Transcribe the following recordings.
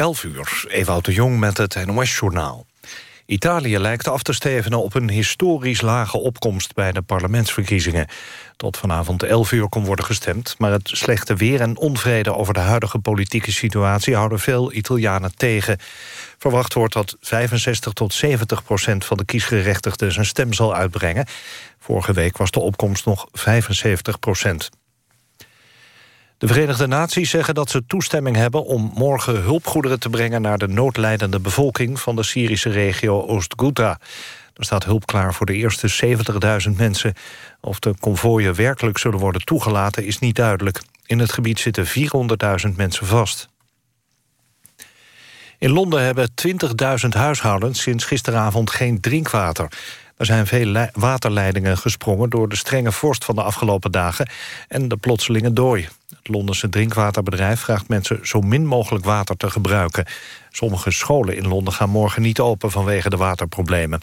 11 uur, Ewout de Jong met het NOS-journaal. Italië lijkt af te stevenen op een historisch lage opkomst bij de parlementsverkiezingen. Tot vanavond 11 uur kon worden gestemd, maar het slechte weer en onvrede over de huidige politieke situatie houden veel Italianen tegen. Verwacht wordt dat 65 tot 70 procent van de kiesgerechtigden zijn stem zal uitbrengen. Vorige week was de opkomst nog 75 procent. De Verenigde Naties zeggen dat ze toestemming hebben om morgen hulpgoederen te brengen naar de noodlijdende bevolking van de Syrische regio Oost-Ghouta. Er staat hulp klaar voor de eerste 70.000 mensen. Of de konvooien werkelijk zullen worden toegelaten is niet duidelijk. In het gebied zitten 400.000 mensen vast. In Londen hebben 20.000 huishoudens sinds gisteravond geen drinkwater. Er zijn veel waterleidingen gesprongen door de strenge vorst van de afgelopen dagen en de plotselinge dooi. Het Londense drinkwaterbedrijf vraagt mensen zo min mogelijk water te gebruiken. Sommige scholen in Londen gaan morgen niet open vanwege de waterproblemen.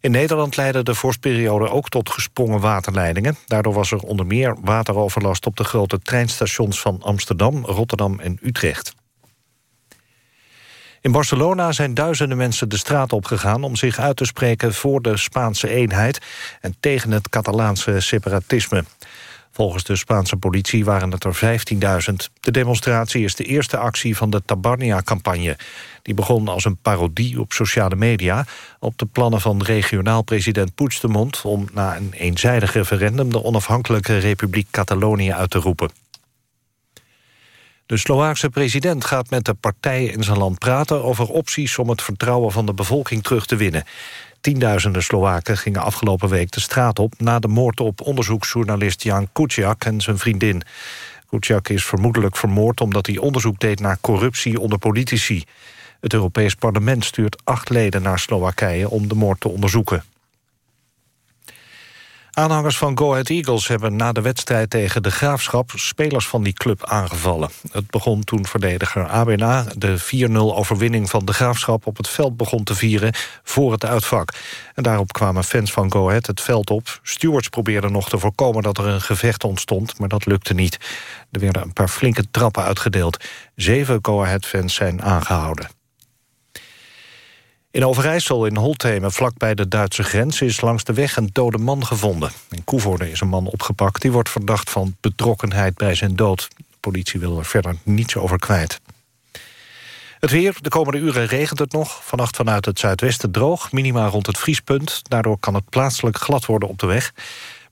In Nederland leidde de vorstperiode ook tot gesprongen waterleidingen. Daardoor was er onder meer wateroverlast op de grote treinstations van Amsterdam, Rotterdam en Utrecht. In Barcelona zijn duizenden mensen de straat opgegaan... om zich uit te spreken voor de Spaanse eenheid... en tegen het Catalaanse separatisme. Volgens de Spaanse politie waren het er 15.000. De demonstratie is de eerste actie van de Tabarnia-campagne. Die begon als een parodie op sociale media... op de plannen van regionaal president Puigdemont... om na een eenzijdig referendum de onafhankelijke Republiek Catalonië uit te roepen. De Slovaakse president gaat met de partijen in zijn land praten... over opties om het vertrouwen van de bevolking terug te winnen. Tienduizenden Slowaken gingen afgelopen week de straat op... na de moord op onderzoeksjournalist Jan Kuciak en zijn vriendin. Kuciak is vermoedelijk vermoord omdat hij onderzoek deed... naar corruptie onder politici. Het Europees Parlement stuurt acht leden naar Slowakije... om de moord te onderzoeken. Aanhangers van Go Ahead Eagles hebben na de wedstrijd tegen de Graafschap... spelers van die club aangevallen. Het begon toen verdediger ABNA de 4-0-overwinning van de Graafschap... op het veld begon te vieren voor het uitvak. En daarop kwamen fans van Go Ahead het veld op. Stewards probeerden nog te voorkomen dat er een gevecht ontstond... maar dat lukte niet. Er werden een paar flinke trappen uitgedeeld. Zeven Go Ahead-fans zijn aangehouden. In Overijssel in Holthemen, vlakbij de Duitse grens... is langs de weg een dode man gevonden. In Koevoorde is een man opgepakt. Die wordt verdacht van betrokkenheid bij zijn dood. De politie wil er verder niets over kwijt. Het weer, de komende uren regent het nog. Vannacht vanuit het zuidwesten droog, minima rond het vriespunt. Daardoor kan het plaatselijk glad worden op de weg.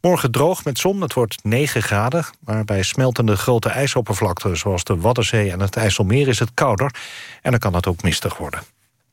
Morgen droog met zon, het wordt 9 graden... maar bij smeltende grote ijsoppervlakten... zoals de Waddenzee en het IJsselmeer is het kouder... en dan kan het ook mistig worden.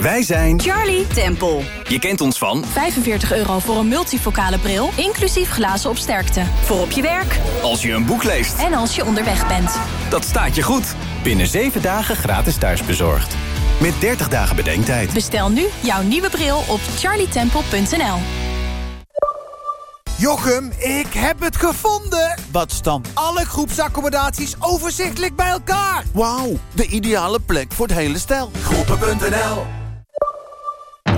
Wij zijn Charlie Temple. Je kent ons van 45 euro voor een multifocale bril, inclusief glazen op sterkte. Voor op je werk. Als je een boek leest. En als je onderweg bent. Dat staat je goed. Binnen 7 dagen gratis thuisbezorgd. Met 30 dagen bedenktijd. Bestel nu jouw nieuwe bril op charlietemple.nl. Jochem, ik heb het gevonden! Wat stamt alle groepsaccommodaties overzichtelijk bij elkaar? Wauw, de ideale plek voor het hele stel. Groepen.nl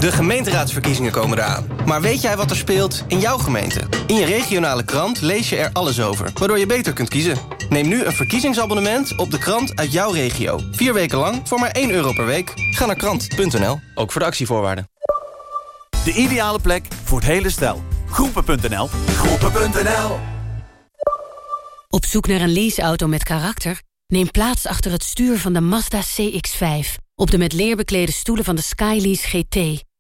De gemeenteraadsverkiezingen komen eraan. Maar weet jij wat er speelt in jouw gemeente? In je regionale krant lees je er alles over, waardoor je beter kunt kiezen. Neem nu een verkiezingsabonnement op de krant uit jouw regio. Vier weken lang voor maar 1 euro per week. Ga naar krant.nl, ook voor de actievoorwaarden. De ideale plek voor het hele stel. Groepen.nl Groepen.nl Op zoek naar een leaseauto met karakter? Neem plaats achter het stuur van de Mazda CX-5. Op de met leer beklede stoelen van de Skylease GT.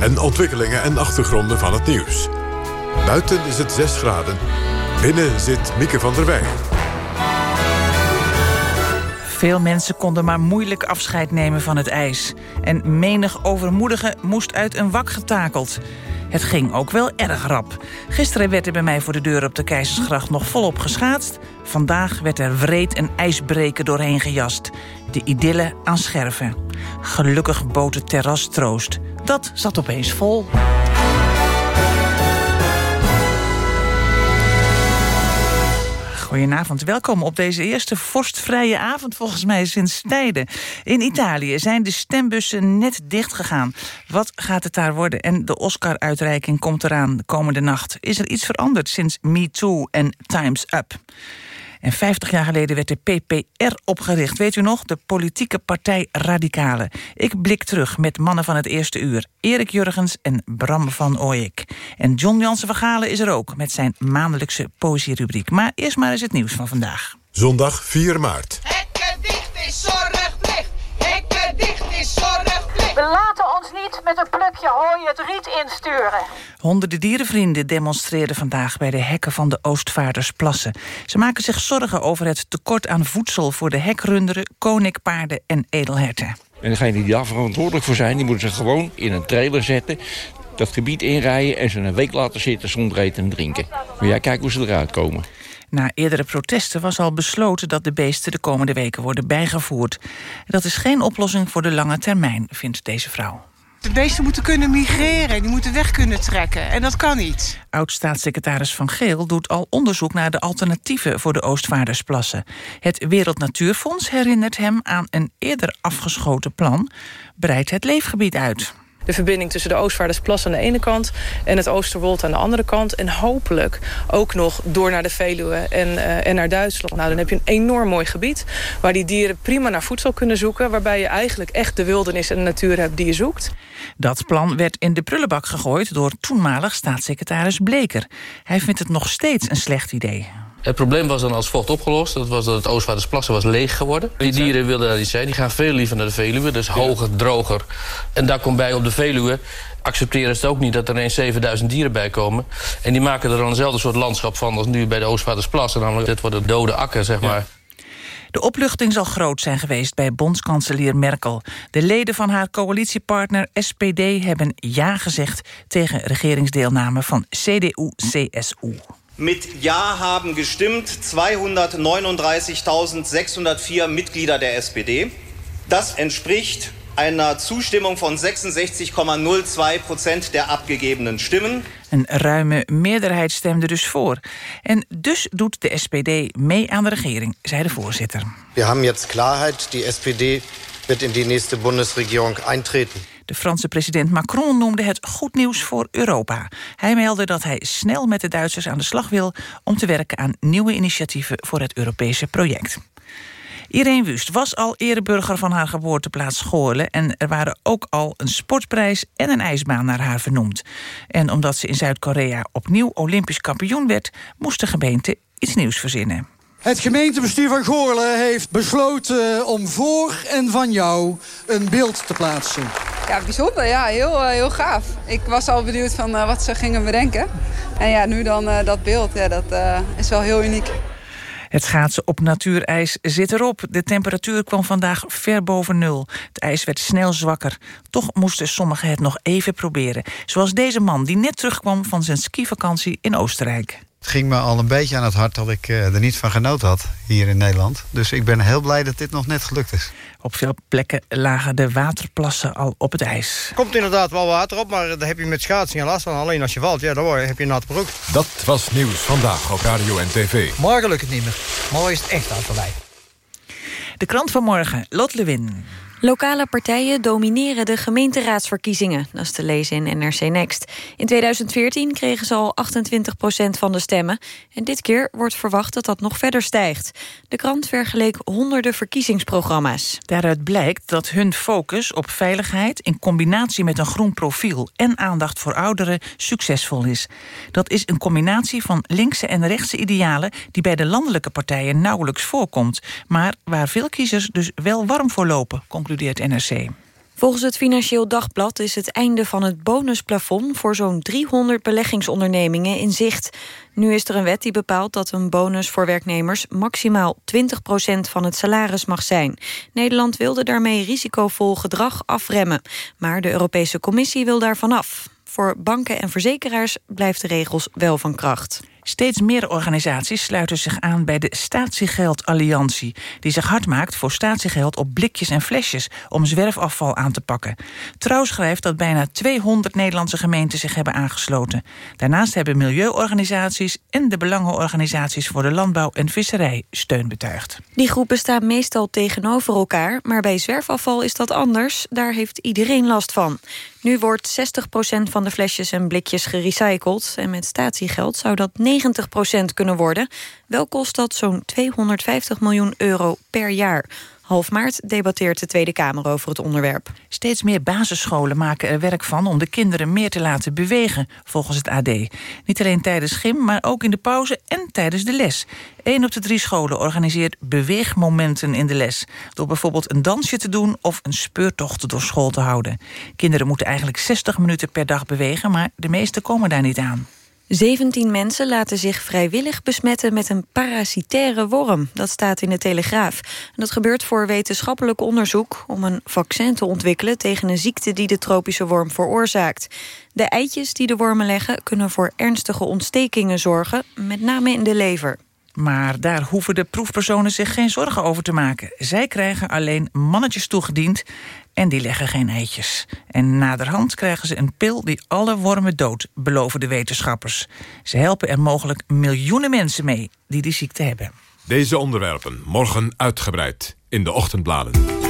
en ontwikkelingen en achtergronden van het nieuws. Buiten is het 6 graden. Binnen zit Mieke van der Wij. Veel mensen konden maar moeilijk afscheid nemen van het ijs. En menig overmoedige moest uit een wak getakeld. Het ging ook wel erg rap. Gisteren werd er bij mij voor de deur op de Keizersgracht nog volop geschaatst. Vandaag werd er wreed een ijsbreken doorheen gejast. De idylle aan scherven. Gelukkig bood het terras troost. Dat zat opeens vol. Goedenavond, welkom op deze eerste vorstvrije avond volgens mij sinds tijden. In Italië zijn de stembussen net dichtgegaan. Wat gaat het daar worden? En de Oscar-uitreiking komt eraan de komende nacht. Is er iets veranderd sinds Me Too en Time's Up? En 50 jaar geleden werd de PPR opgericht. Weet u nog? De politieke partij Radicale. Ik blik terug met mannen van het eerste uur. Erik Jurgens en Bram van Ooyek. En John Jansen van Galen is er ook met zijn maandelijkse poëzierubriek. Maar eerst maar eens het nieuws van vandaag. Zondag 4 maart. Hekken dicht is. We laten ons niet met een plukje hooi het riet insturen. Honderden dierenvrienden demonstreerden vandaag bij de hekken van de Oostvaardersplassen. Ze maken zich zorgen over het tekort aan voedsel voor de hekrunderen, koninkpaarden en edelherten. En degene die daar verantwoordelijk voor zijn, die moeten ze gewoon in een trailer zetten dat gebied inrijden en ze een week laten zitten zonder eten en drinken. Maar jij kijkt hoe ze eruit komen. Na eerdere protesten was al besloten dat de beesten de komende weken worden bijgevoerd. Dat is geen oplossing voor de lange termijn, vindt deze vrouw. De beesten moeten kunnen migreren, die moeten weg kunnen trekken. En dat kan niet. Oud-staatssecretaris Van Geel doet al onderzoek naar de alternatieven voor de Oostvaardersplassen. Het Wereld Natuurfonds herinnert hem aan een eerder afgeschoten plan, breidt het leefgebied uit de verbinding tussen de Oostvaardersplas aan de ene kant... en het Oosterwold aan de andere kant. En hopelijk ook nog door naar de Veluwe en, uh, en naar Duitsland. Nou, dan heb je een enorm mooi gebied... waar die dieren prima naar voedsel kunnen zoeken... waarbij je eigenlijk echt de wildernis en de natuur hebt die je zoekt. Dat plan werd in de prullenbak gegooid door toenmalig staatssecretaris Bleker. Hij vindt het nog steeds een slecht idee. Het probleem was dan als vocht opgelost. Dat was dat het Oostvaardersplassen was leeg geworden. Die dieren wilden daar niet zijn. Die gaan veel liever naar de Veluwe. Dus hoger, droger. En daar komt bij op de Veluwe accepteren ze het ook niet dat er ineens 7000 dieren bij komen. En die maken er dan eenzelfde soort landschap van als nu bij de Oostvaardersplassen. Namelijk, dit wordt een dode akker, zeg maar. De opluchting zal groot zijn geweest bij bondskanselier Merkel. De leden van haar coalitiepartner SPD hebben ja gezegd... tegen regeringsdeelname van CDU-CSU. Mit Ja haben gestimmt 239.604 Mitglieder der SPD. Das entspricht einer Zustimmung von 66,02 Prozent der abgegebenen Stimmen. Een ruime meerderheid stemde dus voor. En dus doet de SPD mee aan de regering, zei de voorzitter. We hebben jetzt Klarheit. Die SPD wird in die nächste Bundesregierung eintreten. De Franse president Macron noemde het goed nieuws voor Europa. Hij meldde dat hij snel met de Duitsers aan de slag wil... om te werken aan nieuwe initiatieven voor het Europese project. Irene Wust was al ereburger van haar geboorteplaats Goorlen... en er waren ook al een sportprijs en een ijsbaan naar haar vernoemd. En omdat ze in Zuid-Korea opnieuw Olympisch kampioen werd... moest de gemeente iets nieuws verzinnen. Het gemeentebestuur van Goorlen heeft besloten om voor en van jou een beeld te plaatsen. Ja, bijzonder. Ja, heel, eh, heel gaaf. Ik was al benieuwd van uh, wat ze gingen bedenken. En ja, nu dan uh, dat beeld, ja, dat uh, is wel heel uniek. Het schaatsen op natuurijs zit erop. De temperatuur kwam vandaag ver boven nul. Het ijs werd snel zwakker. Toch moesten sommigen het nog even proberen. Zoals deze man die net terugkwam van zijn skivakantie in Oostenrijk. Het ging me al een beetje aan het hart dat ik uh, er niet van genoten had hier in Nederland. Dus ik ben heel blij dat dit nog net gelukt is. Op veel plekken lagen de waterplassen al op het ijs. Er komt inderdaad wel water op, maar daar heb je met schaatsen geen last van. Alleen als je valt, ja, dan heb je een natte broek. Dat was Nieuws Vandaag op Radio en TV. Morgen lukt het niet meer. Morgen is het echt al voorbij. De krant van morgen, Lot Lewin. Lokale partijen domineren de gemeenteraadsverkiezingen. Dat is te lezen in NRC Next. In 2014 kregen ze al 28% van de stemmen. En dit keer wordt verwacht dat dat nog verder stijgt. De krant vergeleek honderden verkiezingsprogramma's. Daaruit blijkt dat hun focus op veiligheid... in combinatie met een groen profiel en aandacht voor ouderen... succesvol is. Dat is een combinatie van linkse en rechtse idealen... die bij de landelijke partijen nauwelijks voorkomt. Maar waar veel kiezers dus wel warm voor lopen concludeert NRC. Volgens het Financieel Dagblad is het einde van het bonusplafond... voor zo'n 300 beleggingsondernemingen in zicht. Nu is er een wet die bepaalt dat een bonus voor werknemers... maximaal 20% van het salaris mag zijn. Nederland wilde daarmee risicovol gedrag afremmen. Maar de Europese Commissie wil daarvan af. Voor banken en verzekeraars blijft de regels wel van kracht. Steeds meer organisaties sluiten zich aan bij de Statiegeld-alliantie... die zich hard maakt voor statiegeld op blikjes en flesjes... om zwerfafval aan te pakken. Trouw schrijft dat bijna 200 Nederlandse gemeenten zich hebben aangesloten. Daarnaast hebben milieuorganisaties en de belangenorganisaties... voor de landbouw en visserij steun betuigd. Die groepen staan meestal tegenover elkaar... maar bij zwerfafval is dat anders. Daar heeft iedereen last van. Nu wordt 60% van de flesjes en blikjes gerecycled... en met statiegeld zou dat 90% kunnen worden. Wel kost dat zo'n 250 miljoen euro per jaar. Half maart debatteert de Tweede Kamer over het onderwerp. Steeds meer basisscholen maken er werk van om de kinderen meer te laten bewegen, volgens het AD. Niet alleen tijdens gym, maar ook in de pauze en tijdens de les. Eén op de drie scholen organiseert beweegmomenten in de les. Door bijvoorbeeld een dansje te doen of een speurtocht door school te houden. Kinderen moeten eigenlijk 60 minuten per dag bewegen, maar de meesten komen daar niet aan. 17 mensen laten zich vrijwillig besmetten met een parasitaire worm. Dat staat in de Telegraaf. En dat gebeurt voor wetenschappelijk onderzoek... om een vaccin te ontwikkelen tegen een ziekte die de tropische worm veroorzaakt. De eitjes die de wormen leggen kunnen voor ernstige ontstekingen zorgen... met name in de lever. Maar daar hoeven de proefpersonen zich geen zorgen over te maken. Zij krijgen alleen mannetjes toegediend en die leggen geen eitjes. En naderhand krijgen ze een pil die alle wormen dood, beloven de wetenschappers. Ze helpen er mogelijk miljoenen mensen mee die die ziekte hebben. Deze onderwerpen morgen uitgebreid in de ochtendbladen.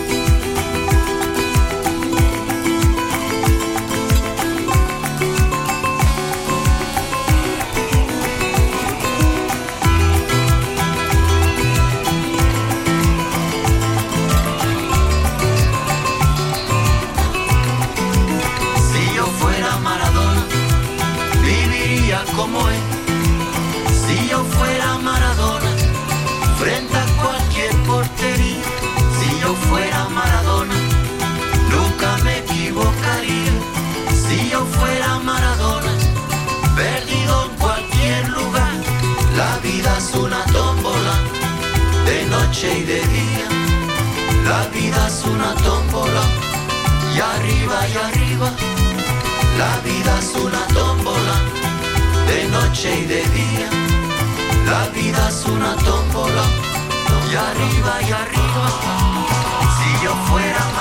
La vida es una tómbola, de noche y de día. La vida es una tómbola, y arriba y arriba. Si yo fuera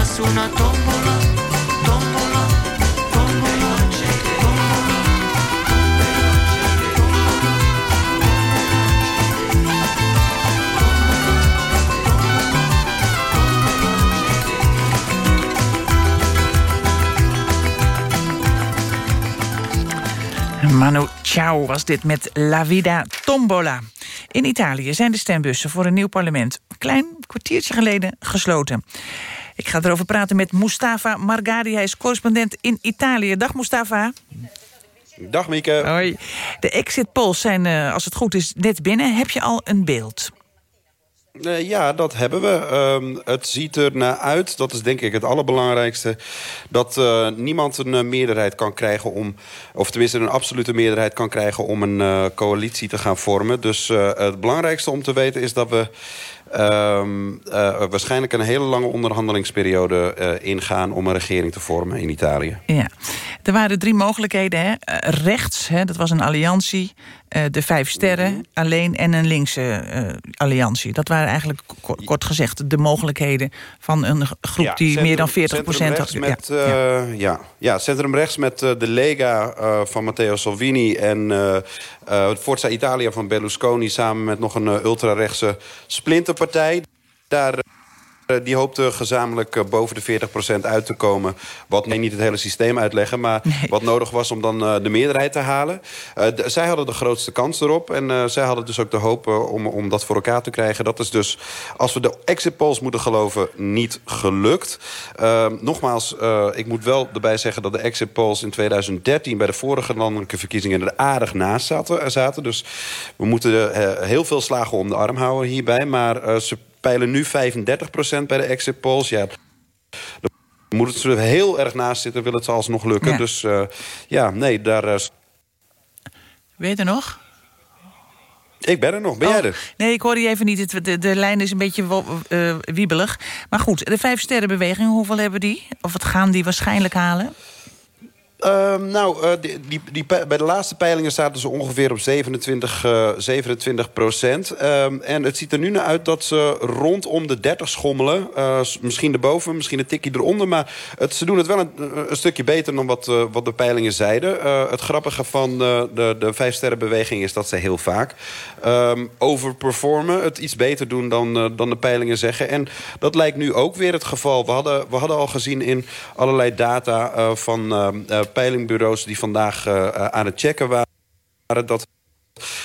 Es una de Manu Chao was dit met La Vida Tombola. In Italië zijn de stembussen voor een nieuw parlement... een klein kwartiertje geleden gesloten. Ik ga erover praten met Mustafa Margari. Hij is correspondent in Italië. Dag Mustafa. Dag Mieke. Hoi. De exit polls zijn, eh, als het goed is, net binnen. Heb je al een beeld? Eh, ja, dat hebben we. Ehm, het ziet er naar uit, dat is denk ik het allerbelangrijkste... dat eh, niemand een meerderheid kan krijgen om... of tenminste een absolute meerderheid kan krijgen... om een coalitie te gaan vormen. Dus het belangrijkste om te weten is dat we... ehm, eh, waarschijnlijk een hele lange onderhandelingsperiode eh, ingaan... om een regering te vormen in Italië. Ja. Er waren drie mogelijkheden. Hè? Eh, rechts, hè, dat was een alliantie. Eh, de vijf sterren alleen en een linkse eh, alliantie. Dat waren eigenlijk ko- kort gezegd de mogelijkheden... van een groep Ja, die centrum- meer dan 40 procent had. Met, eh, ja. Ja. centrumrechts met de Lega van Matteo Salvini... en Forza Italia van Berlusconi... samen met nog een ultrarechtse splinterpartij. Daar... eh, die hoopte gezamenlijk eh, boven de 40% uit te komen. Wat nee, niet het hele systeem uitleggen, maar wat nodig was om dan eh, de meerderheid te halen. Zij hadden de grootste kans erop. En zij hadden dus ook de hoop om, om dat voor elkaar te krijgen. Dat is dus, als we de exit polls moeten geloven, niet gelukt. Nogmaals, ik moet wel erbij zeggen dat de exit polls in 2013... bij de vorige landelijke verkiezingen er aardig naast zaten. zaten. Dus we moeten heel veel slagen om de arm houden hierbij. Maar ze peilen nu 35% bij de exit polls. Ja, moeten ze er heel erg naast zitten, wil het ze alsnog lukken. Ja. Dus eh, ja, nee, daar... eh, Weet je nog? ik ben er nog, ben jij Oh, er? Nee, ik hoorde je even niet. De, de lijn is een beetje eh, wiebelig. Maar goed, de vijf sterrenbeweging, hoeveel hebben die? Of wat gaan die waarschijnlijk halen? Ehm, nou, eh, die, die, bij de laatste peilingen zaten ze ongeveer op 27, eh, 27 procent. Ehm, en het ziet er nu naar uit dat ze rondom de 30 schommelen. Eh, misschien erboven, misschien een tikje eronder. Maar het, ze doen het wel een, stukje beter dan wat, eh, wat de peilingen zeiden. Eh, het grappige van eh, de, de vijf sterrenbeweging is dat ze heel vaak ehm, overperformen. Het iets beter doen dan, eh, dan de peilingen zeggen. En dat lijkt nu ook weer het geval. We hadden, we hadden al gezien in allerlei data eh, van eh, eh, peilingbureaus... die vandaag eh, eh, aan het checken waren... dat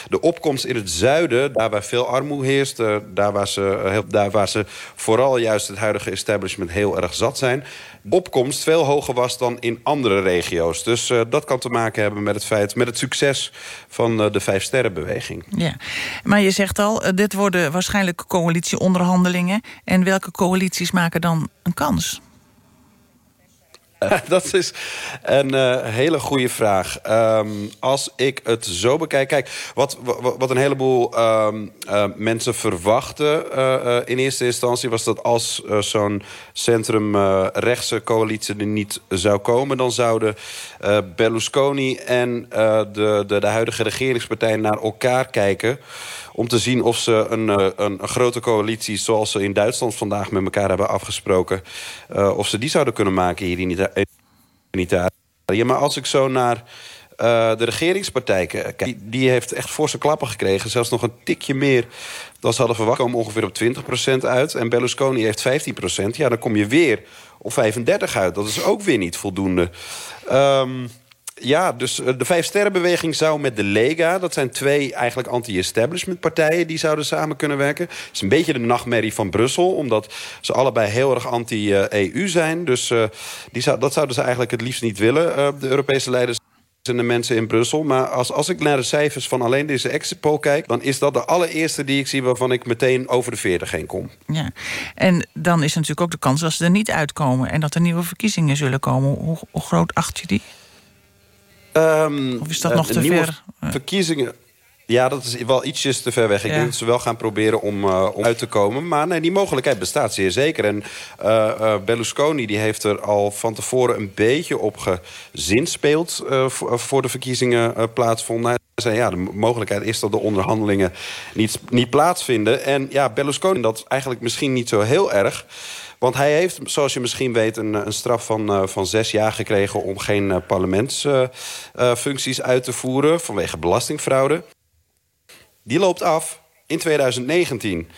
de opkomst in het zuiden, daar waar veel armoede heerst... eh, daar, waar ze, daar waar ze vooral juist het huidige establishment heel erg zat zijn... opkomst veel hoger was dan in andere regio's. Dus dat kan te maken hebben met het feit... met het succes van eh, de Vijf Sterrenbeweging. Ja, maar je zegt al, dit worden waarschijnlijk coalitieonderhandelingen. En welke coalities maken dan een kans? dat is een eh, hele goede vraag. Ehm, als ik het zo bekijk... Kijk, wat, wat, een heleboel ehm, eh, mensen verwachten... eh, in eerste instantie was dat als zo'n centrum-rechtse coalitie er niet zou komen... dan zouden Berlusconi en de, de, de huidige regeringspartij naar elkaar kijken om te zien of ze een, eh, een, een grote coalitie... zoals ze in Duitsland vandaag met elkaar hebben afgesproken... eh, of ze die zouden kunnen maken hier in, Ita- Italië. Maar als ik zo naar eh, de regeringspartij kijk... Die, die heeft echt forse klappen gekregen. Zelfs nog een tikje meer dan ze hadden verwacht. Komen ongeveer op 20% uit. En Berlusconi heeft 15%. Ja, dan kom je weer op 35 uit. Dat is ook weer niet voldoende. Ehm ja, dus eh, de Vijf Sterrenbeweging zou met de Lega... dat zijn twee eigenlijk anti-establishment partijen... die zouden samen kunnen werken. Het is een beetje de nachtmerrie van Brussel... omdat ze allebei heel erg anti-EU zijn. Dus eh, die zou, dat zouden ze eigenlijk het liefst niet willen... eh, de Europese leiders en de mensen in Brussel. Maar als, als ik naar de cijfers van alleen deze exit poll kijk... dan is dat de allereerste die ik zie waarvan ik meteen over de 40 heen kom. Ja. En dan is natuurlijk ook de kans dat ze er niet uitkomen... en dat er nieuwe verkiezingen zullen komen. Hoe, hoe groot acht je die? Ehm, Of is dat eh, nog te nieuwe ver? Verkiezingen. Ja, dat is wel ietsjes te ver weg. Ik Ja. denk dat ze wel gaan proberen om, eh, om uit te komen. Maar nee, die mogelijkheid bestaat zeer zeker. En eh, eh, Berlusconi die heeft er al van tevoren een beetje op gezinspeeld... eh, voor, de verkiezingen eh, plaatsvonden. Hij zei, ja, de mogelijkheid is dat de onderhandelingen niet, niet plaatsvinden. En ja, Berlusconi dat eigenlijk misschien niet zo heel erg... Want hij heeft, zoals je misschien weet, een, een straf van, eh, van zes jaar gekregen... om geen eh, parlementsfuncties uit te voeren vanwege belastingfraude. Die loopt af in 2019.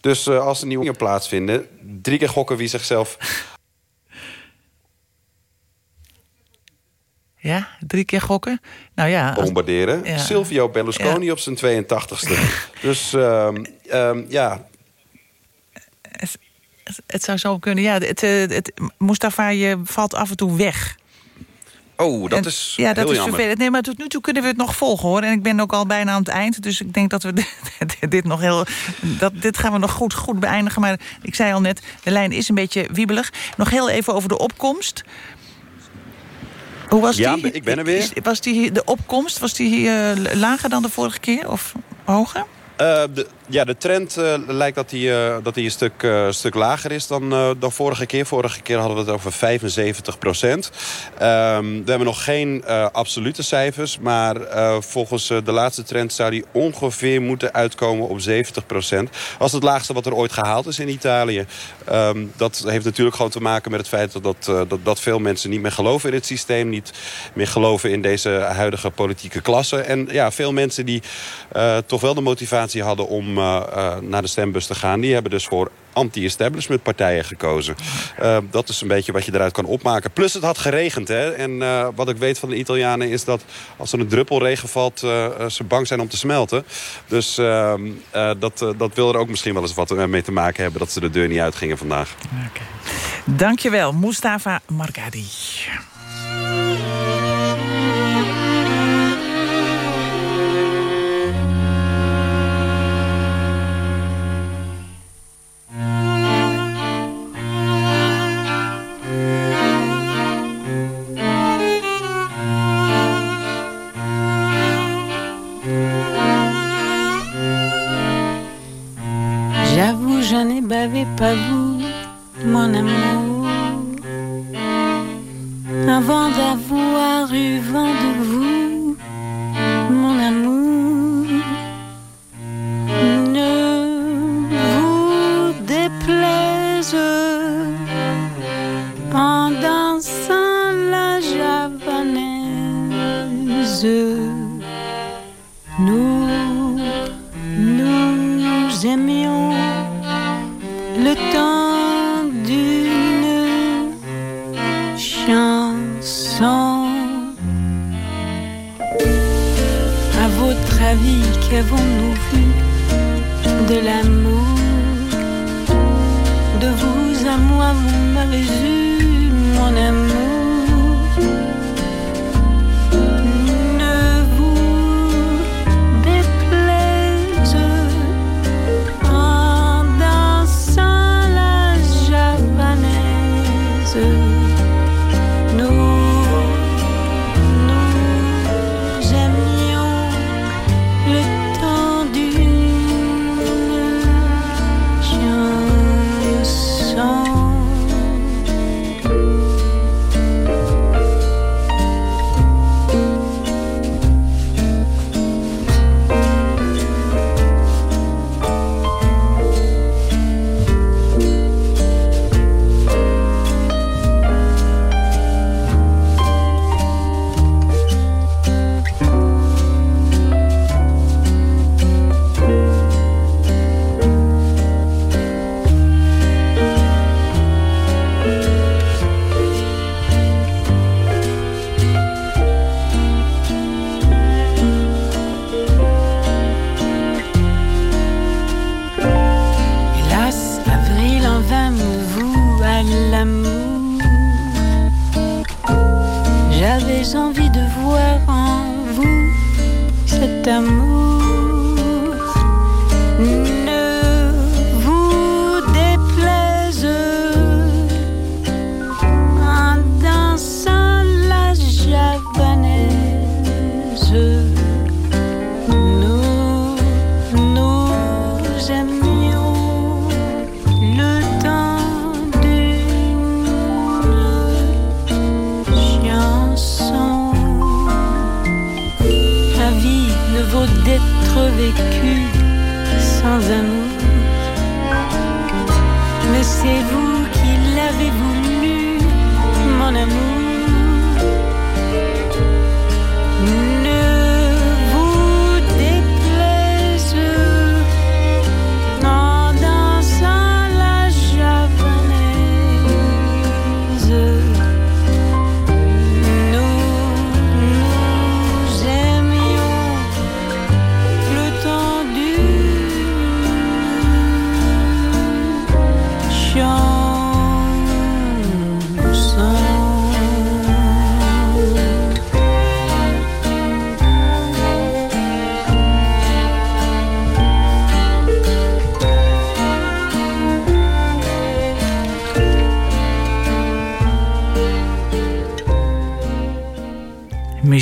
Dus eh, als er nieuwe dingen plaatsvinden... drie keer gokken wie zichzelf... Ja, drie keer gokken. Nou ja, als- bombarderen. Ja. Silvio Berlusconi op zijn 82ste. dus ehm, ehm, ja, het zou zo kunnen. Ja, het, eh, het, Mustafa, je valt af en toe weg. oh, dat En- is ja, dat is jammer. vervelend. Nee, maar tot nu toe kunnen we het nog volgen, hoor. En ik ben ook al bijna aan het eind. Dus ik denk dat we dit, dit nog heel... Dat, dit gaan we nog goed, goed beëindigen. Maar ik zei al net, de lijn is een beetje wiebelig. Nog heel even over de opkomst. Hoe was Ja, die? ik ben er weer. Was die, de opkomst, was die eh, lager dan de vorige keer? Of hoger? Eh, de, ja, de trend eh, lijkt dat die, eh, dat die een stuk, eh, stuk lager is dan, dan vorige keer. Vorige keer hadden we het over 75 procent. Ehm, we hebben nog geen absolute cijfers. Maar volgens de laatste trend zou die ongeveer moeten uitkomen op 70 procent. Is het laagste wat er ooit gehaald is in Italië. Ehm, dat heeft natuurlijk gewoon te maken met het feit dat, dat, dat, dat veel mensen niet meer geloven in het systeem. Niet meer geloven in deze huidige politieke klasse. En ja, veel mensen die toch wel de motivatie hadden om eh, eh, naar de stembus te gaan... die hebben dus voor anti-establishment partijen gekozen. Eh, dat is een beetje wat je eruit kan opmaken. Plus het had geregend. Hè? En wat ik weet van de Italianen is dat als er een druppel regen valt... ze bang zijn om te smelten. Dus ehm, eh, dat, dat wil er ook misschien wel eens wat mee te maken hebben... dat ze de deur niet uitgingen vandaag. Dankjewel, Mustafa Margadi. Pas vous, mon amour.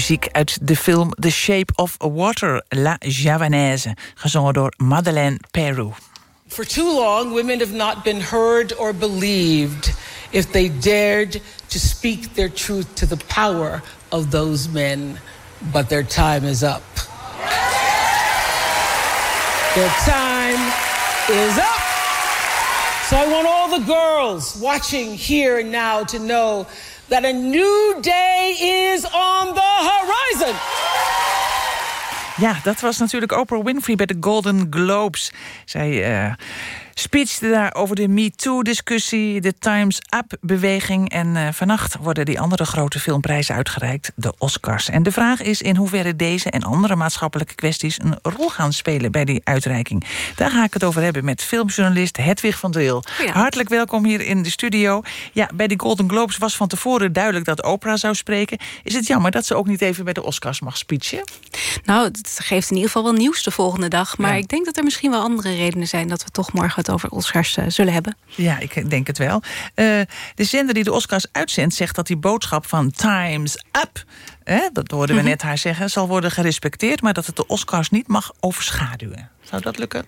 Muziek uit de film The Shape of Water, La Javanaise. Gezongen door Madeleine Peru. For too long, women have not been heard or believed if they dared to speak their truth to the power of those men. But their time is up. Their time is up. So I want all the girls watching here and now to know that a new day is on the horizon. Ja, dat was natuurlijk Oprah Winfrey bij de Golden Globes. Zij eh speechte daar over de MeToo-discussie, de Times Up-beweging... en eh, vannacht worden die andere grote filmprijzen uitgereikt, de Oscars. En de vraag is in hoeverre deze en andere maatschappelijke kwesties... een rol gaan spelen bij die uitreiking. Daar ga ik het over hebben met filmjournalist Hedwig van Deel. Hartelijk welkom hier in de studio. Ja, bij de Golden Globes was van tevoren duidelijk dat Oprah zou spreken. Is het jammer dat ze ook niet even bij de Oscars mag speechen? Nou, het geeft in ieder geval wel nieuws de volgende dag. Maar ik denk dat er misschien wel andere redenen zijn... dat we toch morgen het over Oscars eh, zullen hebben. Ja, ik denk het wel. Eh, de zender die de Oscars uitzendt zegt dat die boodschap van Times Up... Hè, dat hoorden we Mhm. net haar zeggen, zal worden gerespecteerd... maar dat het de Oscars niet mag overschaduwen. Zou dat lukken?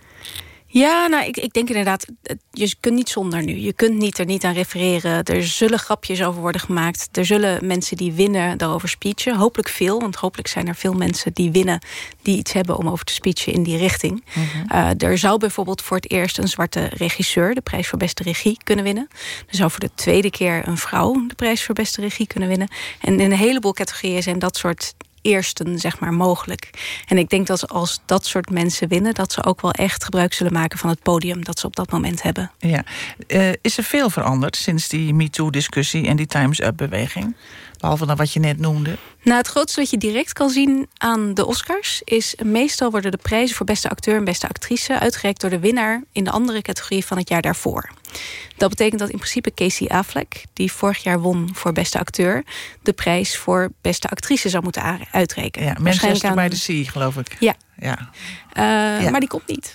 Ja, nou, ik, ik denk inderdaad, je kunt niet zonder nu. Je kunt niet er niet aan refereren. Er zullen grapjes over worden gemaakt. Er zullen mensen die winnen daarover speechen. Hopelijk veel, want hopelijk zijn er veel mensen die winnen... die iets hebben om over te speechen in die richting. Eh, er zou bijvoorbeeld voor het eerst een zwarte regisseur... de prijs voor beste regie kunnen winnen. Er zou voor de tweede keer een vrouw de prijs voor beste regie kunnen winnen. En in een heleboel categorieën zijn dat soort eersten zeg maar mogelijk. En ik denk dat als dat soort mensen winnen... dat ze ook wel echt gebruik zullen maken van het podium... dat ze op dat moment hebben. Ja. Eh, is er veel veranderd sinds die MeToo-discussie... en die Times Up-beweging? Behalve dan wat je net noemde. Nou, het grootste wat je direct kan zien aan de Oscars... is meestal worden de prijzen voor beste acteur en beste actrice... uitgereikt door de winnaar in de andere categorie van het jaar daarvoor. Dat betekent dat in principe Casey Affleck... die vorig jaar won voor beste acteur... de prijs voor beste actrice zou moeten uitreiken. Ja, Manchester by the Sea, geloof ik. Ja. Ja. Eh, Maar die komt niet.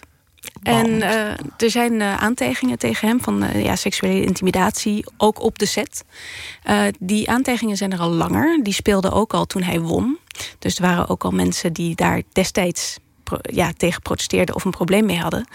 En eh, er zijn eh, aantijgingen tegen hem van ja, seksuele intimidatie, ook op de set. Die aantijgingen zijn er al langer. Die speelden ook al toen hij won. Dus er waren ook al mensen die daar destijds ja, tegen protesteerden of een probleem mee hadden.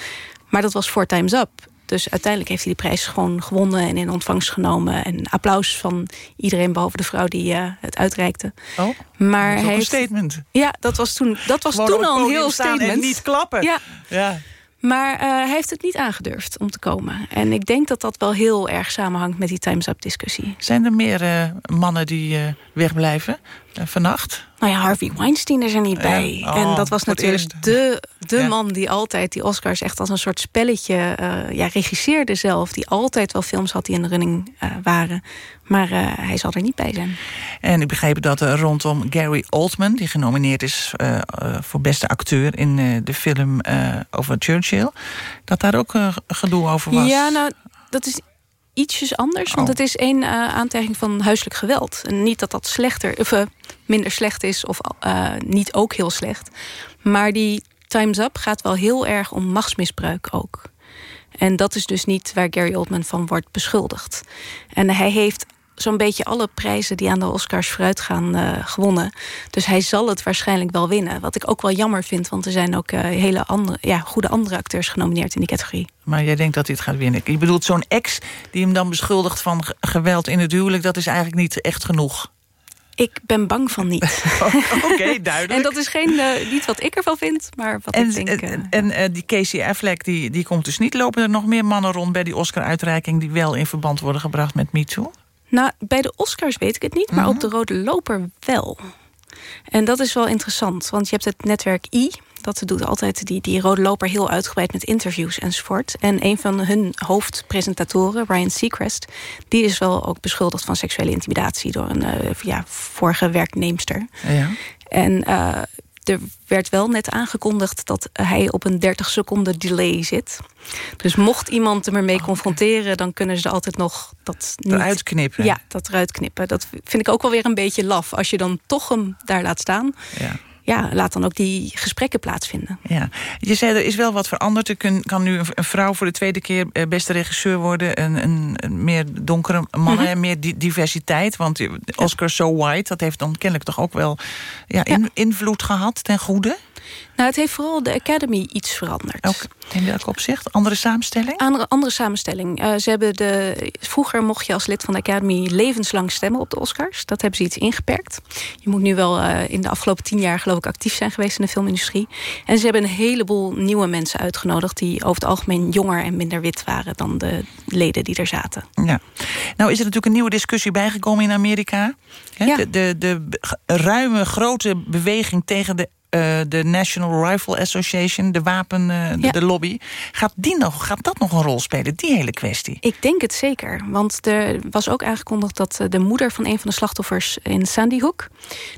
Maar dat was voor Time's Up. Dus uiteindelijk heeft hij de prijs gewoon gewonnen en in ontvangst genomen. En applaus van iedereen behalve de vrouw die eh, het uitreikte. Oh, maar dat hij een statement. Ja, dat was toen, dat was Gewoon toen al een heel staan en statement. niet klappen. Ja. Ja. Maar eh, hij heeft het niet aangedurfd om te komen. En ik denk dat dat wel heel erg samenhangt met die Time's Up discussie. Zijn er meer eh, mannen die wegblijven uh, vannacht? Nou ja, Harvey Weinstein is er niet bij. Ja, oh, en dat was voor het natuurlijk de, de Ja. man die altijd die Oscars echt als een soort spelletje eh, ja, regisseerde zelf. Die altijd wel films had die in de running eh, waren. Maar eh, hij zal er niet bij zijn. En ik begreep dat rondom Gary Oldman... die genomineerd is eh, eh, voor beste acteur in eh, de film eh, over Churchill... dat daar ook eh, gedoe over was. Ja, nou, dat is ietsjes anders. Want Oh. het is één eh, aantijging van huiselijk geweld. En niet dat dat slechter, of, eh, minder slecht is of eh, niet ook heel slecht. Maar die Time's Up gaat wel heel erg om machtsmisbruik ook. En dat is dus niet waar Gary Oldman van wordt beschuldigd. En hij heeft zo'n beetje alle prijzen die aan de Oscars vooruit gaan eh, gewonnen. Dus hij zal het waarschijnlijk wel winnen. Wat ik ook wel jammer vind, want er zijn ook eh, hele andere, ja, goede andere acteurs genomineerd in die categorie. Maar jij denkt dat hij het gaat winnen. Je bedoelt zo'n ex die hem dan beschuldigt van ge- geweld in het huwelijk... dat is eigenlijk niet echt genoeg. Ik ben bang van niet. Oké, duidelijk. en dat is geen, eh, niet wat ik ervan vind, maar wat En, ik denk... eh, en, en, eh, die Casey Affleck die, die komt dus niet. Lopen er nog meer mannen rond bij die Oscar-uitreiking... die wel in verband worden gebracht met MeToo? Nou, bij de Oscars weet ik het niet, maar op de Rode Loper wel. En dat is wel interessant, want je hebt het netwerk I. Dat doet altijd die, die Rode Loper heel uitgebreid met interviews enzovoort. En een van hun hoofdpresentatoren, Ryan Seacrest... die is wel ook beschuldigd van seksuele intimidatie... door een eh, ja, vorige werknemster. Ja. En eh, er werd wel net aangekondigd dat hij op een 30 seconden delay zit. Dus mocht iemand hem ermee confronteren... dan kunnen ze altijd nog dat niet... Eruit knippen. Ja, dat eruit knippen. Dat vind ik ook wel weer een beetje laf. Als je dan toch hem daar laat staan... Ja. Ja, laat dan ook die gesprekken plaatsvinden. Ja. Je zei, er is wel wat veranderd. Er kun- kan nu een- vrouw voor de tweede keer eh, beste regisseur worden. Een, een, een meer donkere man Mhm. en meer di- diversiteit. Want die- Oscar So White, dat heeft dan kennelijk toch ook wel ja, in- invloed gehad ten goede. Nou, het heeft vooral de Academy iets veranderd. Ook in welk opzicht? Andere samenstelling? Andere, andere samenstelling. Eh, ze hebben de, vroeger mocht je als lid van de Academy levenslang stemmen op de Oscars. Dat hebben ze iets ingeperkt. Je moet nu wel eh, in de afgelopen tien jaar geloof ik actief zijn geweest in de filmindustrie. En ze hebben een heleboel nieuwe mensen uitgenodigd... die over het algemeen jonger en minder wit waren dan de leden die er zaten. Ja. Nou is er natuurlijk een nieuwe discussie bijgekomen in Amerika. Hè? De, de, de ruime, grote beweging tegen de, de National Rifle Association, de wapen, eh, de, Ja. de lobby. Gaat, die nog, gaat dat nog een rol spelen, die hele kwestie? Ik denk het zeker. Want er was ook aangekondigd dat eh, de moeder van een van de slachtoffers in Sandy Hook...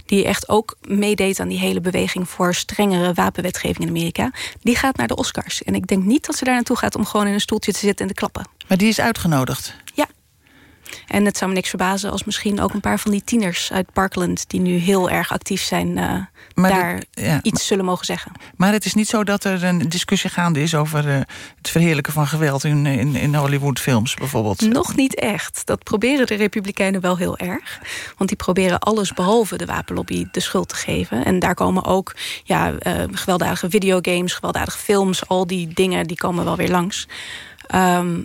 die echt ook meedeed aan die hele beweging voor strengere wapenwetgeving in Amerika... die gaat naar de Oscars. En ik denk niet dat ze daar naartoe gaat om gewoon in een stoeltje te zitten en te klappen. Maar die is uitgenodigd. En het zou me niks verbazen als misschien ook een paar van die tieners uit Parkland... die nu heel erg actief zijn, eh, daar ja, iets zullen mogen zeggen. Maar het is niet zo dat er een discussie gaande is... over eh, het verheerlijken van geweld in, in, in Hollywoodfilms bijvoorbeeld. Nog niet echt. Dat proberen de Republikeinen wel heel erg. Want die proberen alles behalve de wapenlobby de schuld te geven. En daar komen ook ja, eh, gewelddadige videogames, gewelddadige films... al die dingen die komen wel weer langs. Ehm,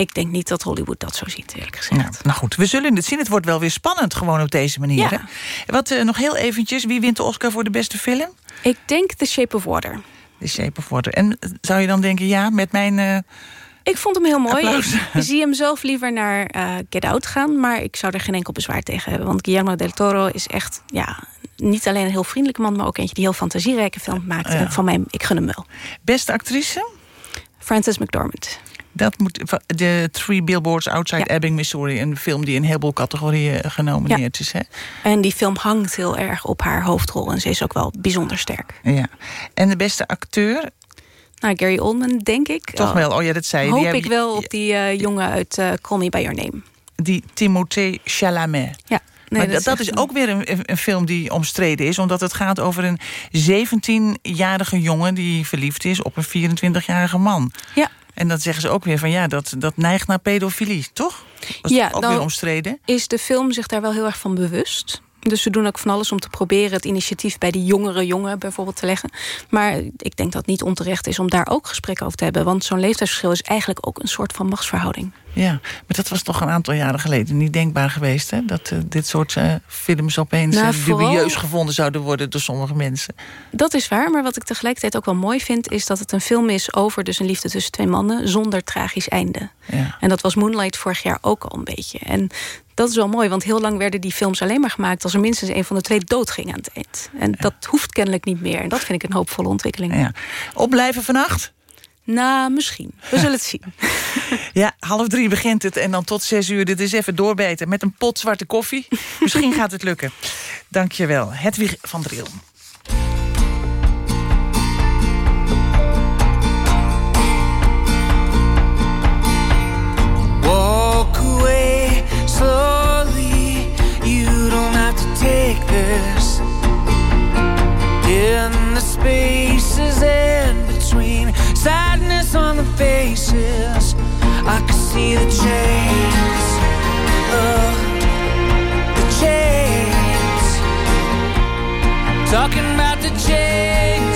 ik denk niet dat Hollywood dat zo ziet, eerlijk gezegd. Nou goed, we zullen het zien. Het wordt wel weer spannend gewoon op deze manier. Ja. Wat eh, nog heel eventjes, wie wint de Oscar voor de beste film? Ik denk The Shape of Water. The Shape of Water. En eh, zou je dan denken, ja, met mijn... eh, Ik vond hem heel mooi. Applaus. Ik zie hem zelf liever naar eh, Get Out gaan. Maar ik zou er geen enkel bezwaar tegen hebben. Want Guillermo del Toro is echt ja, niet alleen een heel vriendelijke man... maar ook eentje die heel fantasierijke film maakt. Ja. En van mij, ik gun hem wel. Beste actrice? Frances McDormand. Dat moet de Three Billboards Outside Ebbing, Missouri. Een film die in een heleboel categorieën eh, genomineerd is. Hè? En die film hangt heel erg op haar hoofdrol. En ze is ook wel bijzonder sterk. Ja. En de beste acteur? Nou, Gary Oldman, denk ik. Toch wel, oh ja, dat zei je. Hoop Die ik wel op die eh, jongen uit eh, Call Me By Your Name. Die Timothée Chalamet. Ja. Nee, maar dat, is echt is ook weer een, een film die omstreden is. Omdat het gaat over een 17-jarige jongen... die verliefd is op een 24-jarige man. Ja. En dat zeggen ze ook weer van ja, dat, dat neigt naar pedofilie, toch? Dat is Ja, ook dan weer omstreden. Is de film zich daar wel heel erg van bewust? Dus ze doen ook van alles om te proberen het initiatief bij die jongere jongen bijvoorbeeld te leggen. Maar ik denk dat het niet onterecht is om daar ook gesprek over te hebben. Want zo'n leeftijdsverschil is eigenlijk ook een soort van machtsverhouding. Ja, maar dat was toch een aantal jaren geleden niet denkbaar geweest... Hè? dat eh, dit soort eh, films opeens Nou, eh, vooral- gevonden zouden worden... door sommige mensen. Dat is waar, maar wat ik tegelijkertijd ook wel mooi vind... is dat het een film is over dus een liefde tussen twee mannen... zonder tragisch einde. Ja. En dat was Moonlight vorig jaar ook al een beetje. En dat is wel mooi, want heel lang werden die films alleen maar gemaakt... als er minstens een van de twee doodging aan het eind. En dat hoeft kennelijk niet meer. En dat vind ik een hoopvolle ontwikkeling. Ja. Opblijven vannacht? Nou, misschien. We zullen het zien. Ja, half drie begint het en dan tot zes uur. Dit is even doorbeten met een pot zwarte koffie. Misschien gaat het lukken. Dank je wel. Hedwig van Driel. This. In the spaces in between, sadness on the faces. I can see the chains. Oh, the chains. Talking about the chains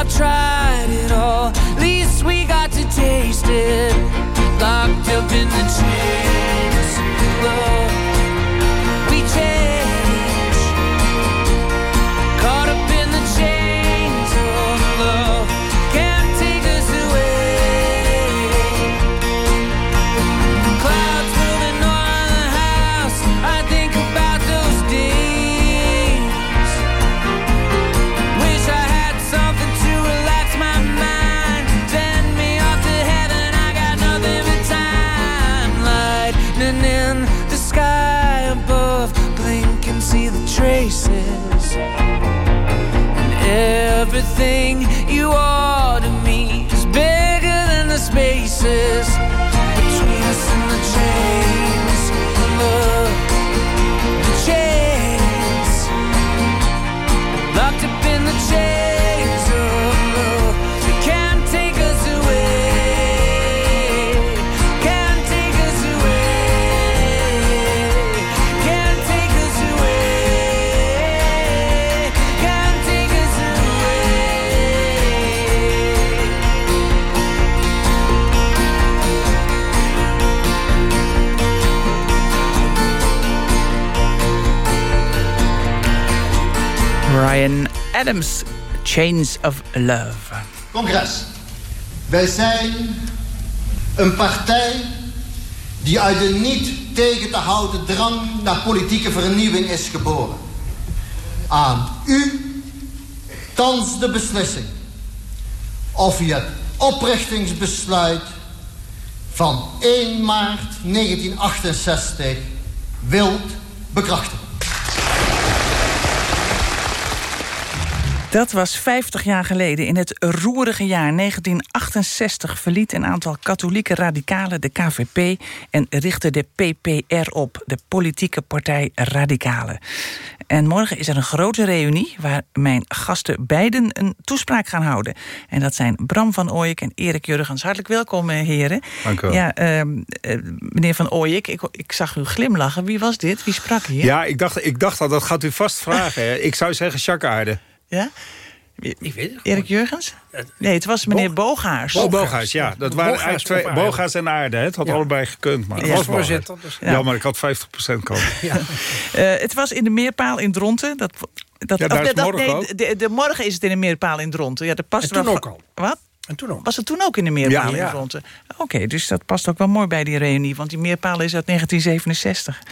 I've tried it all. Least we got to taste it. Locked up in the chains, everything Adams, Chains of Love. Congres. Wij zijn een partij die uit de niet tegen te houden drang naar politieke vernieuwing is geboren. Aan u thans de beslissing of u het oprichtingsbesluit van 1 maart 1968 wilt bekrachtigen. Dat was 50 jaar geleden. In het roerige jaar 1968 verliet een aantal katholieke radicalen de KVP en richtte de PPR op, de politieke partij Radicalen. En morgen is er een grote reunie waar mijn gasten beiden een toespraak gaan houden. En dat zijn Bram van Ooyek en Erik Jurgens. Hartelijk welkom, eh, heren. Dank u wel. Ja, ehm, eh, meneer van Ooyek, ik, ik zag u glimlachen. Wie was dit? Wie sprak hier? Ja, ik dacht, ik dacht al, dat gaat u vast vragen. hè. Ik zou zeggen Jacques Aarde. Ja? Ik weet het Erik Jurgens? Nee, het was meneer Bogaars. Oh, Bogaars, ja. Dat waren Bogaars eigenlijk twee. Bogaars en Aarde. hè. Het had Ja. allebei gekund, maar Ik het was was voorzitter, dus- Ja. Ja. maar ik had 50% kans. Eh, het was in de Meerpaal in Dronten. Dat, dat, Ja, daar of is dat- morgen nee, ook. de, de morgen is het in de Meerpaal in Dronten. Ja, dat past En toen wel- ook al. Wat? En toen ook. Was het toen ook in de Meerpaal Ja, ja. Oké, dus dat past ook wel mooi bij die reunie. Want die Meerpaal is uit 1967.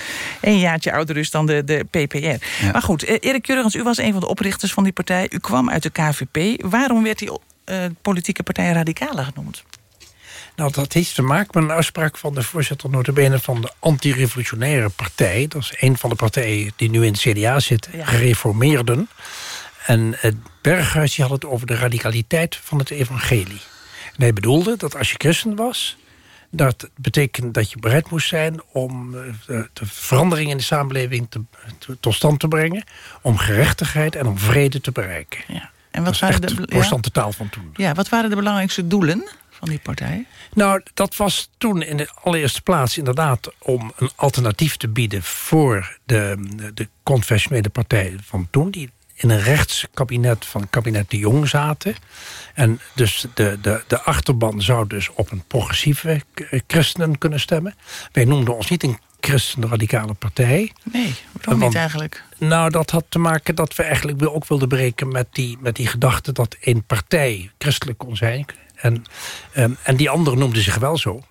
Een jaartje ouder dus dan de, de PPR. Maar goed, eh, Erik Jurgens, u was een van de oprichters van die partij. U kwam uit de KVP. Waarom werd die eh, politieke partij Radicalen genoemd? Nou, dat heeft te maken met een uitspraak van de voorzitter notabene van de antirevolutionaire partij. Dat is een van de partijen die nu in het CDA zit, gereformeerden. En het Berghuis die had het over de radicaliteit van het evangelie. En hij bedoelde dat als je christen was... dat betekent dat je bereid moest zijn om eh, de, de verandering in de samenleving te, te- tot stand te brengen... om gerechtigheid en om vrede te bereiken. Ja. En wat waren de, constante taal van toen. Ja, wat waren de belangrijkste doelen van die partij? Nou, dat was toen in de allereerste plaats inderdaad om een alternatief te bieden voor de, de confessionele partij van toen, die in een rechtskabinet van kabinet de Jong zaten. En dus de, de, de achterban zou dus op een progressieve christenen kunnen stemmen. Wij noemden ons niet een christen-radicale partij. Nee, waarom niet eigenlijk? Nou, dat had te maken dat we eigenlijk ook wilden breken met die, met die gedachte dat één partij christelijk kon zijn. En, ehm, en die andere noemde zich wel zo.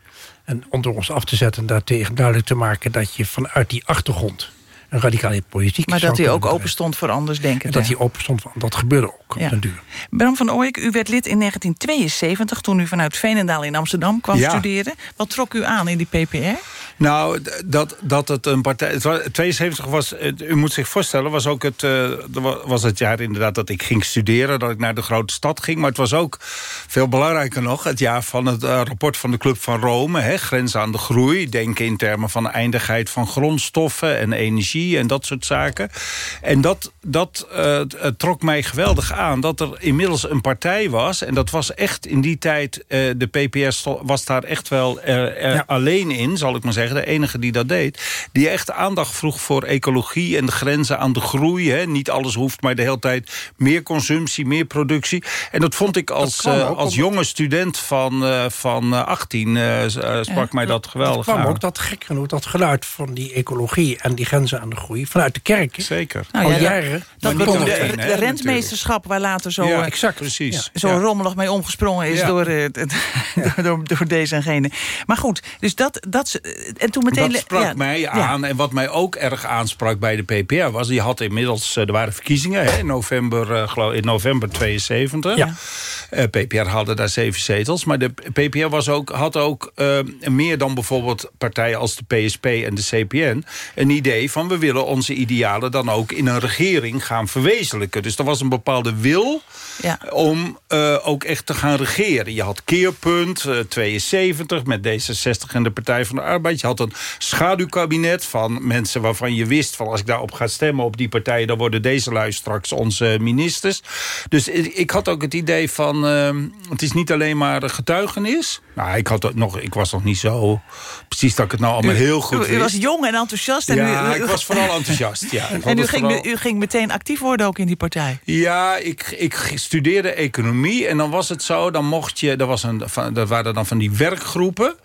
En om door ons af te zetten en daartegen duidelijk te maken dat je vanuit die achtergrond een radicale politiek Maar dat hij ook open stond voor anders denken. En dat hij open stond, dat gebeurde ook Ja. op duur. Bram van Ooyek, u werd lid in 1972... toen u vanuit Veenendaal in Amsterdam kwam Ja. studeren. Wat trok u aan in die PPR? Nou, dat, dat het een partij... Het was, 72 was, het- u moet zich voorstellen, was ook het, eh, wa- was het jaar inderdaad dat ik ging studeren. Dat ik naar de grote stad ging. Maar het was ook, veel belangrijker nog, het jaar van het eh, rapport van de Club van Rome. Hè, grenzen aan de groei. Denken in termen van eindigheid van grondstoffen en energie. En dat soort zaken. En dat, dat eh, trok mij geweldig aan. Dat er inmiddels een partij was. En dat was echt in die tijd... eh, de PPS was daar echt wel eh, er alleen in, zal ik maar zeggen. De enige die dat deed. Die echt aandacht vroeg voor ecologie en de grenzen aan de groei. Hè. Niet alles hoeft, maar de hele tijd meer consumptie, meer productie. En dat vond ik als, als jonge student van, van eh, 18... eh, s- eh, sprak mij dat geweldig Het kwam aan. ook dat gek genoeg, dat geluid van die ecologie en die grenzen aan de groei vanuit de kerken. Zeker. Al Nou ja, jaren. Dat de, niet de, alleen, de hè, rentmeesterschap waar later zo, Ja, eh, exact. Precies. zo Ja. rommelig mee omgesprongen is Ja. door, eh, door, door, door deze en gene. Maar goed, dus dat... dat en toen meteen... Dat sprak ja, mij ja. aan. En wat mij ook erg aansprak bij de PPR was... die had inmiddels, eh, er waren verkiezingen hè, in, november, eh, in november 72. Ja. Eh, PPR hadden daar zeven zetels. Maar de PPR was ook, had ook eh, meer dan bijvoorbeeld partijen als de PSP en de CPN... een idee van we willen onze idealen dan ook in een regering gaan verwezenlijken. Dus er was een bepaalde wil Ja. om eh, ook echt te gaan regeren. Je had Keerpunt, eh, 72, met D66 en de Partij van de Arbeid. Je had een schaduwkabinet van mensen waarvan je wist... van als ik daarop ga stemmen op die partijen... dan worden deze lui straks onze ministers. Dus ik ik had ook het idee van... eh, het is niet alleen maar getuigenis. Nou, ik, had ook nog, ik was nog niet zo... precies dat ik het nou allemaal heel goed u, u was jong en enthousiast. En Ja, u, u- ik was vooral enthousiast. Ja. En u ging, vooral- u ging meteen actief worden ook in die partij. ja, ik, ik studeerde economie en dan was het zo, dan mocht je, er, was een, van, er waren dan van die werkgroepen.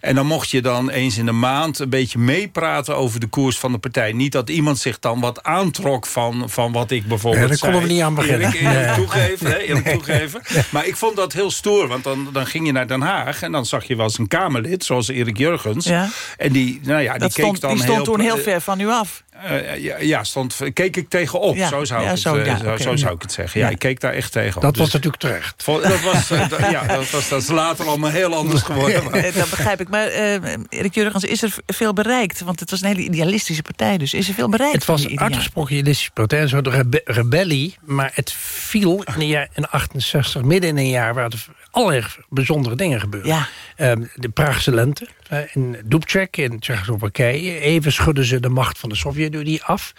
En dan mocht je dan eens in de maand een beetje meepraten over de koers van de partij. Niet dat iemand zich dan wat aantrok van, van wat ik bijvoorbeeld Ja, daar konden we niet aan beginnen. Eerlijk, eerlijk Nee. toegeven, hè, eerlijk toegeven. Maar ik vond dat heel stoer, want dan, dan ging je naar Den Haag... en dan zag je wel eens een Kamerlid, zoals Erik Jurgens. Ja. En die, nou ja, die Dat keek stond, dan die stond heel, toen heel ver van u af. Eh, ja, ja, stond, keek ik tegenop. Ja, zo, zou ja, ik het, zo, eh, ja, zo, oké. zo zou ik het zeggen. Ja, Ja. ik keek daar echt tegenop. Dat Dus was natuurlijk terecht. vol- dat, was, eh, dat- ja, dat, was, dat is later allemaal heel anders geworden. maar- Dat begrijp ik. Maar eh, Erik Jurgens, is er veel bereikt? Want het was een hele idealistische partij. Dus is er veel bereikt? Het was een uitgesproken idealistische partij, een soort rebe- rebellie. Maar het viel in, een jaar, in 68, midden in een jaar... waar er allerlei bijzondere dingen gebeurden. Ja. Ehm, de Praagse lente in Dubček in Tsjechoslowakije. Even schudden ze de macht van de Sovjet-Unie af.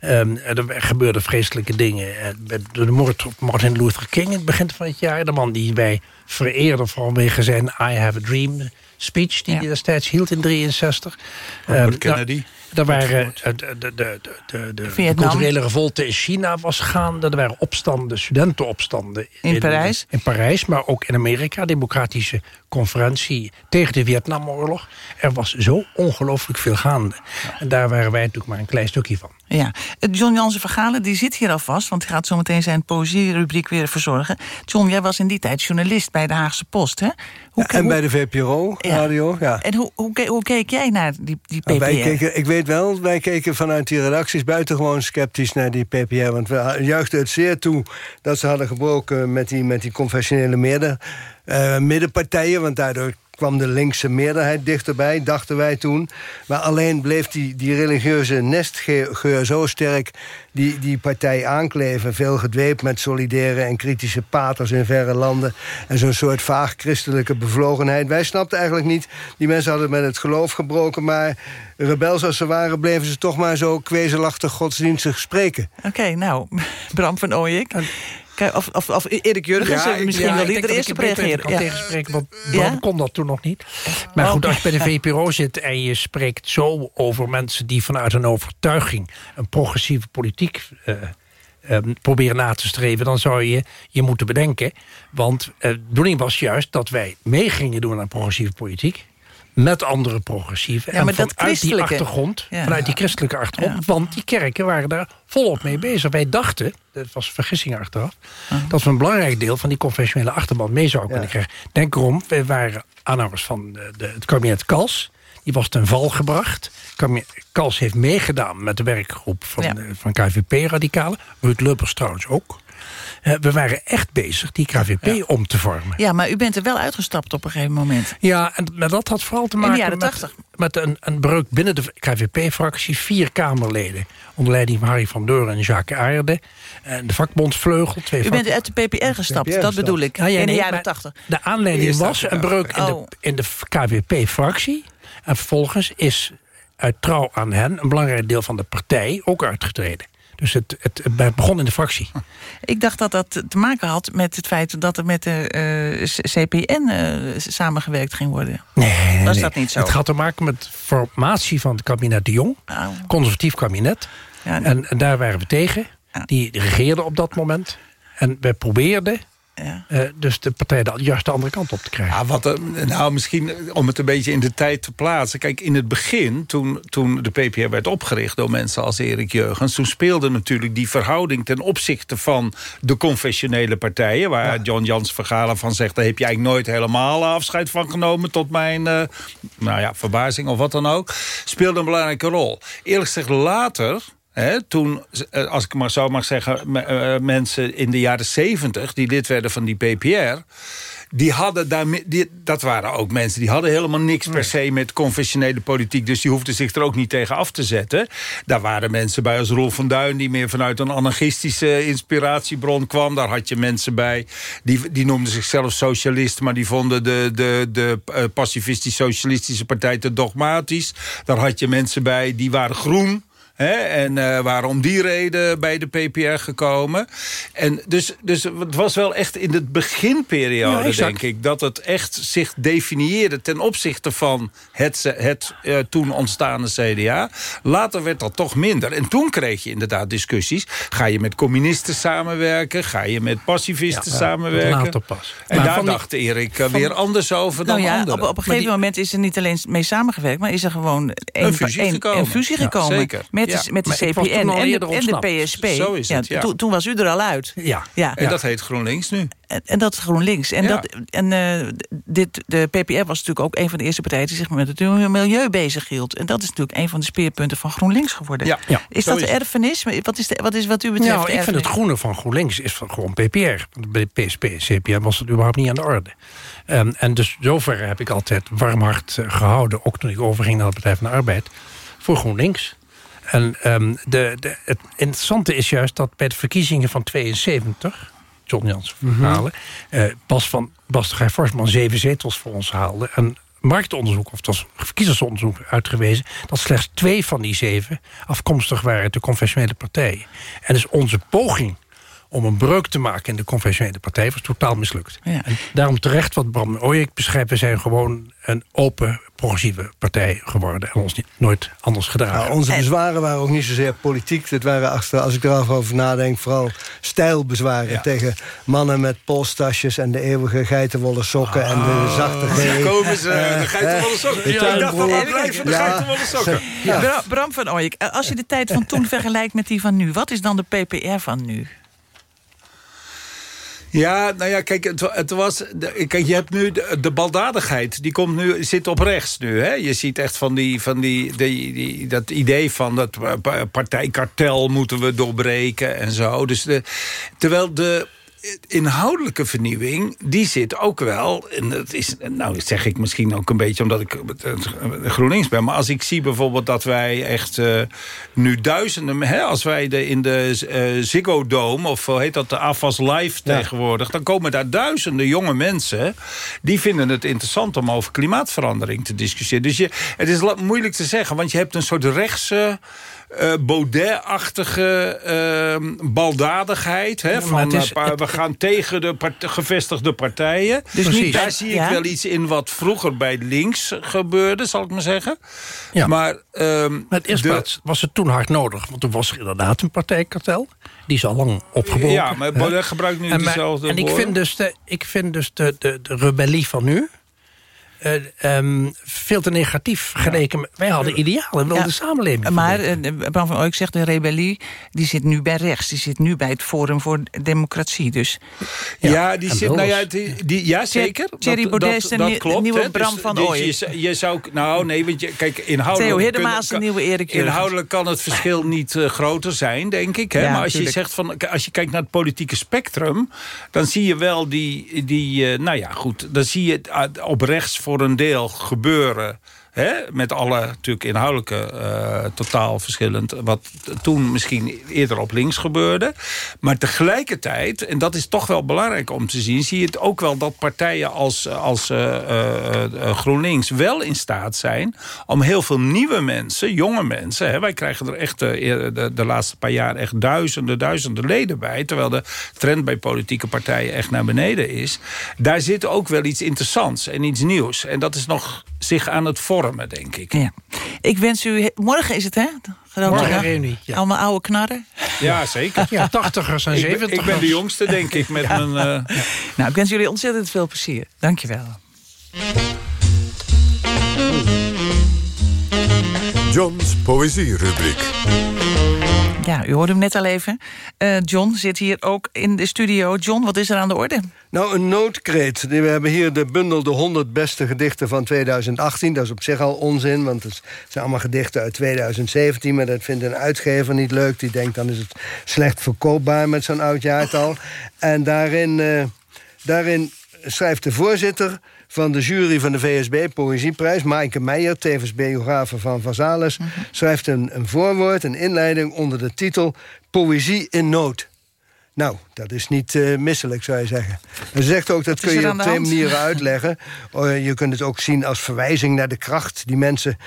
Ehm, er gebeurden vreselijke dingen. eh, De moord op Martin Luther King in het begin van het jaar. De man die wij vereerden vanwege zijn I Have a Dream speech... die hij destijds hield in 63. Robert Ehm, Kennedy. Er waren eh, de, de, de, de, de, de Vietnam. culturele revolte in China was gaande. Er waren opstanden, studentenopstanden. In Parijs? In Parijs, maar ook in Amerika. Democratische conferentie tegen de Vietnamoorlog. Er was zo ongelooflijk veel gaande. En daar waren wij natuurlijk maar een klein stukje van. Ja, Eh, John Jansen Vergalen die zit hier alvast... want hij gaat zo meteen zijn poëzierubriek weer verzorgen. John, jij was in die tijd journalist bij de Haagse Post, hè? Hoe, en bij de VPRO, radio, ja. En hoe, hoe, ke- hoe keek jij naar die, die PPR? Nou, wij keken, ik weet wel, wij keken vanuit die redacties buitengewoon sceptisch naar die PPR. Want we juichten het zeer toe dat ze hadden gebroken met die, met die confessionele meerder, eh, middenpartijen. Want daardoor kwam de linkse meerderheid dichterbij, dachten wij toen. Maar alleen bleef die, die religieuze nestgeur zo sterk die, die partij aankleven. Veel gedweept met solidaire en kritische paters in verre landen. En zo'n soort vaag christelijke bevlogenheid. Wij snapten eigenlijk niet, die mensen hadden met het geloof gebroken... maar rebels als ze waren, bleven ze toch maar zo kwezelachtig godsdienstig spreken. Oké, nou, Bram van Ooyek. Kijk, Of, of, of Erik Jurgens, eh, misschien ja, ik die er eerst op er reageren. kan Ja. tegenspreken, want Ja? kon dat toen nog niet. Maar goed, Oh. als je bij de VPRO zit en je spreekt zo over mensen... die vanuit een overtuiging een progressieve politiek... eh, eh, proberen na te streven, dan zou je je moeten bedenken. Want eh, de bedoeling was juist dat wij mee gingen doen aan progressieve politiek met andere progressieven. Ja, en maar dat vanuit die achtergrond, Ja. vanuit die christelijke achtergrond... want die kerken waren daar volop mee bezig. Wij dachten, dat was vergissing achteraf... dat we een belangrijk deel van die confessionele achterban mee zouden kunnen krijgen. Denk erom, wij waren aanhangers van de, de, het kabinet Kals. Die was ten val gebracht. Kals heeft meegedaan met de werkgroep van, Ja. eh, van KVP-radicalen. Ruud Lubbers trouwens ook. Eh, we waren echt bezig die KVP om te vormen. Ja, maar u bent er wel uitgestapt op een gegeven moment. Ja, en, maar dat had vooral te de maken jaren met, 80. met een, een breuk binnen de KVP-fractie. Vier Kamerleden, onder leiding van Harry van Deuren en Jacques Aarde. En de vakbondsvleugel. Twee U vak- bent uit de PPR gestapt, PPR dat bedoel ik. Ja, ja, in de nee, jaren maar 80. De aanleiding was een breuk in Oh. de, in de KVP-fractie. En vervolgens is uit trouw aan hen... een belangrijk deel van de partij ook uitgetreden. Dus het, het, het begon in de fractie. Ik dacht dat dat te maken had met het feit dat er met de eh, CPN eh, samengewerkt ging worden. Nee, Was nee. dat niet zo? Het had te maken met formatie van het kabinet De Jong. Oh. Conservatief kabinet. Ja, en, en daar waren we tegen. Die regeerden op dat moment. En we probeerden eh, dus de partij de, juist de andere kant op te krijgen. Ja, wat, eh, nou, misschien om het een beetje in de tijd te plaatsen. Kijk, in het begin, toen, toen de PPR werd opgericht door mensen als Erik Jurgens... toen speelde natuurlijk die verhouding ten opzichte van de confessionele partijen... waar John Jans Vergalen van zegt... daar heb je eigenlijk nooit helemaal afscheid van genomen... tot mijn eh, nou ja, verbazing of wat dan ook... speelde een belangrijke rol. Eerlijk gezegd, later... Toen, eh, als ik maar zo mag zeggen, eh, mensen in de jaren zeventig... die lid werden van die PPR... Die hadden daar, die, dat waren ook mensen die hadden helemaal niks per se met confessionele politiek. Dus die hoefden zich er ook niet tegen af te zetten. Daar waren mensen bij als Rolf van Duin die meer vanuit een anarchistische inspiratiebron kwam. Daar had je mensen bij die, die noemden zichzelf socialist, maar die vonden de, de, de eh, pacifistisch-socialistische partij te dogmatisch. Daar had je mensen bij die waren groen. Hè, en eh, waren om die reden bij de PPR gekomen. En dus, dus het was wel echt in de beginperiode, Ja, denk ik... dat het echt zich definieerde ten opzichte van het, het eh, toen ontstaande CDA. Later werd dat toch minder. En toen kreeg je inderdaad discussies. Ga je met communisten samenwerken? Ga je met pacifisten Ja, samenwerken? later pas. En Maar daar die- dacht Erik eh, van- weer anders over dan Nou ja, anderen. op, op een gegeven moment is er niet alleen mee samengewerkt... maar is er gewoon een, Een fusie een- gekomen. een fusie Ja, gekomen. zeker. Met, Ja. de, met de CPN en de, en de. PSP. Zo is het, ja. toen- Toen was u er al uit. Ja. Ja. En dat heet GroenLinks nu. En, en dat is GroenLinks. En, dat, en eh, dit, de PPR was natuurlijk ook een van de eerste partijen... die zich met het milieu bezig hield. En dat is natuurlijk een van de speerpunten van GroenLinks geworden. Ja. Is dat is de het. erfenis? Wat is, de, wat is wat u betreft Nou, ik vind het groene van GroenLinks is van gewoon PPR. Bij PSP en CPM was het überhaupt niet aan de orde. Ehm, en dus zover heb ik altijd warm hart eh, gehouden... ook toen ik overging naar de Partij van de Arbeid... voor GroenLinks. En ehm, de, de, het interessante is juist dat bij de verkiezingen van 72... John Jansen verhalen... eh, Bas, van, Bas de Gaay Forsman zeven zetels voor ons haalde... en marktonderzoek, of het was verkiezersonderzoek uitgewezen... dat slechts twee van die zeven afkomstig waren uit de conventionele partijen. En dus onze poging om een breuk te maken in de conventionele partij... was totaal mislukt. Ja. En daarom terecht wat Bram Ooyek beschrijft... we zijn gewoon een open, progressieve partij geworden... en ons niet, nooit anders gedragen. Nou, onze bezwaren waren ook niet zozeer politiek. Dit waren achter, als ik erover nadenk, vooral stijlbezwaren tegen mannen met polstasjes en de eeuwige geitenwolle sokken en de zachte G. Daar komen ze, Eh, de geitenwolle sokken. Ja, ik dacht dat blijven de Ja. geitenwolle sokken. Ja. Bra- Bram van Ooyek, eh, als je de tijd van toen vergelijkt met die van nu... wat is dan de PPR van nu? Ja, nou ja, kijk, het, het was. Kijk, je hebt nu de, baldadigheid. Die komt nu, zit op rechts nu. Hè? Je ziet echt van die, van die, die, dat idee van dat pa- partijkartel moeten we doorbreken en zo. Dus de, terwijl de inhoudelijke vernieuwing, die zit ook wel... en dat is, nou dat zeg ik misschien ook een beetje omdat ik eh, GroenLinks ben... maar als ik zie bijvoorbeeld dat wij echt eh, nu duizenden... Hè, als wij de, in de eh, Ziggo Dome, of hoe heet dat, de AFAS Live tegenwoordig... dan komen daar duizenden jonge mensen... die vinden het interessant om over klimaatverandering te discussiëren. Dus je, het is moeilijk te zeggen, want je hebt een soort rechtse... eh Baudet-achtige eh, baldadigheid. Hè, van, is- eh, we gaan tegen de part- gevestigde partijen. Dus daar zie ik ja? wel iets in wat vroeger bij links gebeurde, zal ik maar zeggen. Ja. Maar, ehm, Maar het de- was het toen hard nodig. Want toen was er inderdaad een partijkartel. Die is al lang opgebroken. Ja, maar. Baudet gebruikt nu en, maar- diezelfde En ik woorden. vind dus de, ik vind dus de, de, de rebellie van nu... eh, ehm, veel te negatief met- Wij hadden idealen, we wilden Ja, de samenleving Maar eh, Bram van Ooyek zegt de rebellie... die zit nu bij rechts. Die zit nu bij het Forum voor Democratie. Dus Ja, die zit, nou ja, die, die, ja zeker. Thierry Baudet is de dat nie- klopt, nieuwe. Bram Dus- van dus Ooyek. Je, zou- je zou, nou nee, want je, kijk, inhoudelijk... Theo Hiddema is de nieuwe Erik. Inhoudelijk kan het verschil niet eh, groter zijn, denk ik. Hè? Ja, maar als je, zegt van, als je kijkt naar het politieke spectrum... dan zie je wel die, die eh, nou ja, goed... dan zie je het op rechts voor een deel gebeuren... Hè, met alle natuurlijk inhoudelijke eh, totaal verschillend... wat toen misschien eerder op links gebeurde. Maar tegelijkertijd, en dat is toch wel belangrijk om te zien... zie je het ook wel dat partijen als, als eh, eh, eh, GroenLinks wel in staat zijn... om heel veel nieuwe mensen, jonge mensen... Hè, wij krijgen er echt de, de laatste paar jaar echt duizenden, duizenden leden bij... terwijl de trend bij politieke partijen echt naar beneden is. Daar zit ook wel iets interessants en iets nieuws. En dat is nog zich aan het vormen, denk ik. Ja. Ik wens u... Morgen is het, hè? Grote Morgen reunie, ja. Allemaal oude knarren. Ja, zeker. Ja, tachtigers en ik, ben, ik zeventigers. ben de jongste, denk ik, met Ja. mijn... eh, Nou, ik wens jullie ontzettend veel plezier. Dank je wel. John's Poëzierubriek. Ja, u hoorde hem net al even. Eh, John zit hier ook in de studio. John, wat is er aan de orde? Nou, een noodkreet. We hebben hier de bundel De 100 beste gedichten van 2018. Dat is op zich al onzin, want het zijn allemaal gedichten uit 2017... maar dat vindt een uitgever niet leuk. Die denkt, dan is het slecht verkoopbaar met zo'n oud jaartal. En daarin, eh, daarin schrijft de voorzitter van de jury van de VSB Poëzieprijs... Maaike Meijer, tevens biografe van Vazalis... schrijft een, een voorwoord, een inleiding onder de titel... Poëzie in nood. Nou, dat is niet eh, misselijk, zou je zeggen. En ze zegt ook, dat kun je op twee manieren uitleggen. Eh, je kunt het ook zien als verwijzing naar de kracht... die mensen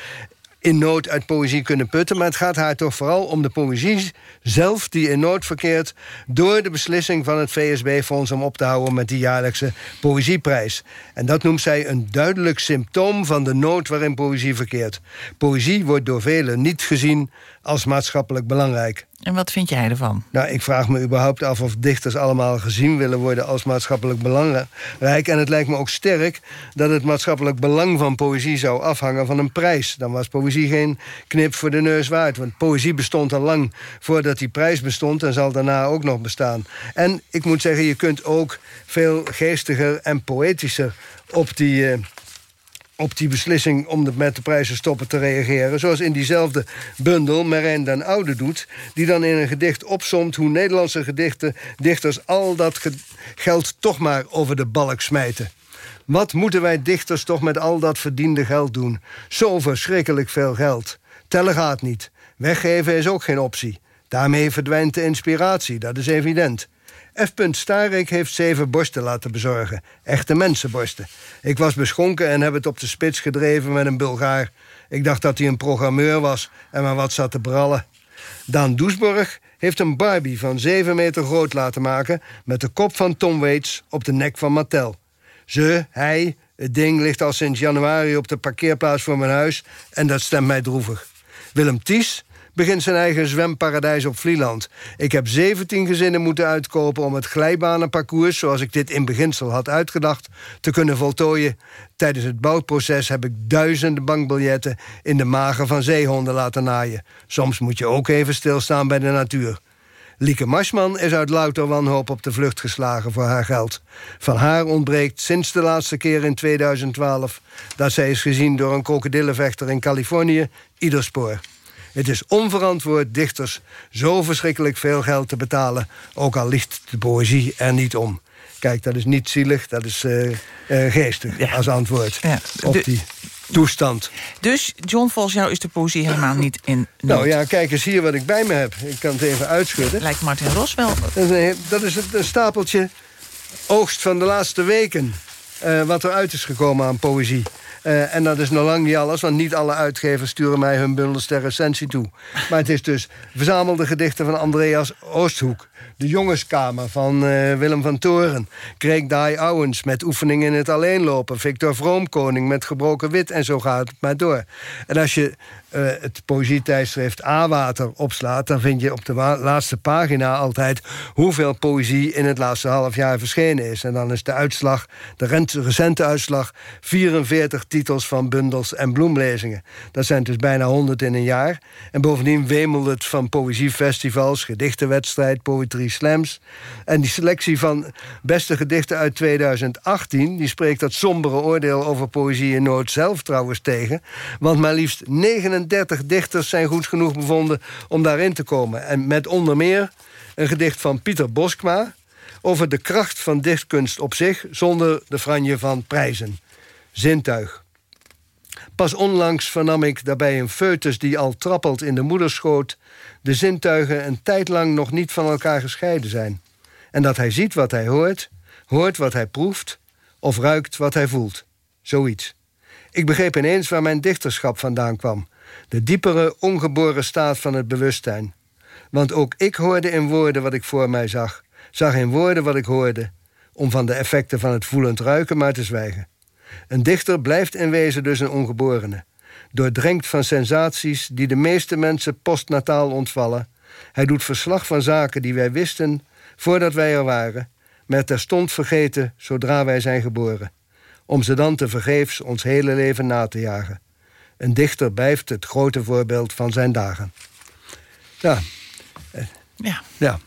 in nood uit poëzie kunnen putten. Maar het gaat haar toch vooral om de poëzie zelf... die in nood verkeert door de beslissing van het VSB-fonds... om op te houden met die jaarlijkse poëzieprijs. En dat noemt zij een duidelijk symptoom van de nood waarin poëzie verkeert. Poëzie wordt door velen niet gezien als maatschappelijk belangrijk. En wat vind jij ervan? Nou, ik vraag me überhaupt af of dichters allemaal gezien willen worden als maatschappelijk belangrijk. En het lijkt me ook sterk dat het maatschappelijk belang van poëzie zou afhangen van een prijs. Dan was poëzie geen knip voor de neus waard. Want poëzie bestond al lang voordat die prijs bestond en zal daarna ook nog bestaan. En ik moet zeggen, je kunt ook veel geestiger en poëtischer op die. eh, op die beslissing om met de prijzen stoppen te reageren. Zoals in diezelfde bundel Marijn den Oude doet... die dan in een gedicht opsomt hoe Nederlandse gedichten, dichters... al dat ge- geld toch maar over de balk smijten. Wat moeten wij dichters toch met al dat verdiende geld doen? Zo verschrikkelijk veel geld. Tellen gaat niet. Weggeven is ook geen optie. Daarmee verdwijnt de inspiratie, dat is evident. F. Starik heeft zeven borsten laten bezorgen. Echte mensenborsten. Ik was beschonken en heb het op de spits gedreven met een Bulgaar. Ik dacht dat hij een programmeur was en maar wat zat te brallen. Daan Doesborg heeft een Barbie van 7 meter groot laten maken... met de kop van Tom Waits op de nek van Mattel. Ze, hij, het ding ligt al sinds januari op de parkeerplaats voor mijn huis... en dat stemt mij droevig. Willem Ties begint zijn eigen zwemparadijs op Vlieland. Ik heb 17 gezinnen moeten uitkopen om het glijbanenparcours... zoals ik dit in beginsel had uitgedacht, te kunnen voltooien. Tijdens het bouwproces heb ik duizenden bankbiljetten... in de magen van zeehonden laten naaien. Soms moet je ook even stilstaan bij de natuur. Lieke Marsman is uit louter wanhoop op de vlucht geslagen voor haar geld. Van haar ontbreekt sinds de laatste keer in 2012... dat zij is gezien door een krokodillenvechter in Californië... ieder spoor. Het is onverantwoord dichters zo verschrikkelijk veel geld te betalen... ook al ligt de poëzie er niet om. Kijk, dat is niet zielig, dat is eh, eh, geestig als antwoord op de- die toestand. Dus, John, volgens jou is de poëzie helemaal niet in nood. Nou ja, kijk eens hier wat ik bij me heb. Ik kan het even uitschudden. Lijkt Martin Ros wel. Dat is, het- een stapeltje oogst van de laatste weken. eh, wat eruit is gekomen aan poëzie. Eh, en dat is nog lang niet alles, want niet alle uitgevers sturen mij hun bundels ter recensie toe. Maar het is dus verzamelde gedichten van Andreas Oosthoek. De Jongenskamer van eh, Willem van Toren. Kreek Daai Owens met oefeningen in het alleenlopen. Victor Vroomkoning met gebroken wit en zo gaat het maar door. En als je eh, het poëzietijdschrift A-Water opslaat... dan vind je op de laatste pagina altijd... hoeveel poëzie in het laatste half jaar verschenen is. En dan is de uitslag, de recente uitslag... 44 titels van bundels en bloemlezingen. Dat zijn dus bijna 100 in een jaar. En bovendien wemelt het van poëziefestivals... gedichtenwedstrijd, poetry slams. En die selectie van beste gedichten uit 2018... die spreekt dat sombere oordeel over poëzie in nood zelf trouwens tegen. Want maar liefst 39 dichters zijn goed genoeg bevonden om daarin te komen. En met onder meer een gedicht van Pieter Boskma... over de kracht van dichtkunst op zich... zonder de franje van prijzen. Zintuig. Pas onlangs vernam ik daarbij een foetus die al trappelt in de moederschoot... de zintuigen een tijd lang nog niet van elkaar gescheiden zijn. En dat hij ziet wat hij hoort, hoort wat hij proeft... of ruikt wat hij voelt. Zoiets. Ik begreep ineens waar mijn dichterschap vandaan kwam. De diepere, ongeboren staat van het bewustzijn. Want ook ik hoorde in woorden wat ik voor mij zag. Zag in woorden wat ik hoorde. Om van de effecten van het voelend ruiken maar te zwijgen. Een dichter blijft in wezen dus een ongeborene. Doordrenkt van sensaties die de meeste mensen postnataal ontvallen. Hij doet verslag van zaken die wij wisten voordat wij er waren... maar terstond vergeten zodra wij zijn geboren. Om ze dan te vergeefs ons hele leven na te jagen. Een dichter blijft het grote voorbeeld van zijn dagen. Ja. Ja. Ja.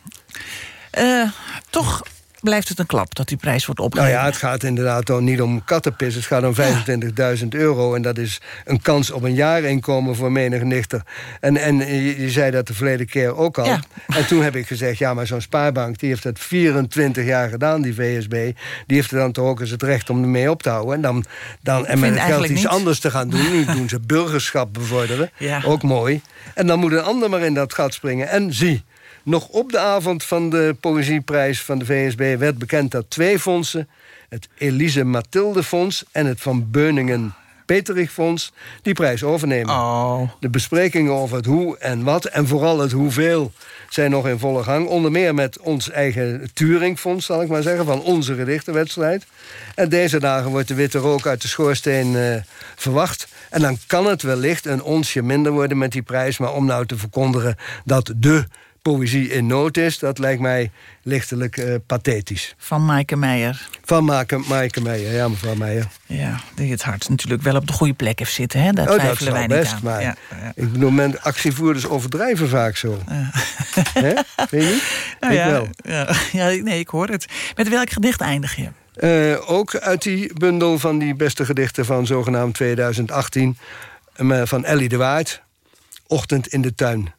Eh, toch blijft het een klap dat die prijs wordt Nou opgegeven. ja, het gaat inderdaad niet om kattenpis. Het gaat om 25.000 euro. En dat is een kans op een jaarinkomen voor menig nichter. En, en je, je zei dat de verleden keer ook al. Ja. En toen heb ik gezegd, ja, maar zo'n spaarbank... die heeft dat 24 jaar gedaan, die VSB. Die heeft er dan toch ook eens het recht om ermee op te houden. En, dan, dan, en met het geld iets niet. anders te gaan doen. Nu doen ze burgerschap bevorderen. Ja. Ook mooi. En dan moet een ander maar in dat gat springen. En zie... Nog op de avond van de Poëzieprijs van de VSB werd bekend dat twee fondsen... het Elise Mathilde Fonds en het Van Beuningen Peterich Fonds... die prijs overnemen. Oh. De besprekingen over het hoe en wat en vooral het hoeveel... zijn nog in volle gang. Onder meer met ons eigen Turingfonds, zal ik maar zeggen... van onze gedichtenwedstrijd. En deze dagen wordt de witte rook uit de schoorsteen eh, verwacht. En dan kan het wellicht een onsje minder worden met die prijs... maar om nou te verkondigen dat de poëzie in nood is... dat lijkt mij lichtelijk eh, pathetisch. Van Maaike Meijer. Van Maaike, Maaike Meijer, ja mevrouw Meijer. Ja, die het hart natuurlijk wel op de goede plek heeft zitten. Hè? Daar Oh, dat twijfelen wij zal niet best, aan. maar Ja, ik bedoel, men, actievoerders overdrijven vaak zo. Hè? Weet je? Nou ik ja, wel. Ja, ja, nee, ik hoor het. Met welk gedicht eindig je? Eh, ook uit die bundel van die beste gedichten van zogenaamd 2018... eh, van Ellie de Waard. Ochtend in de tuin.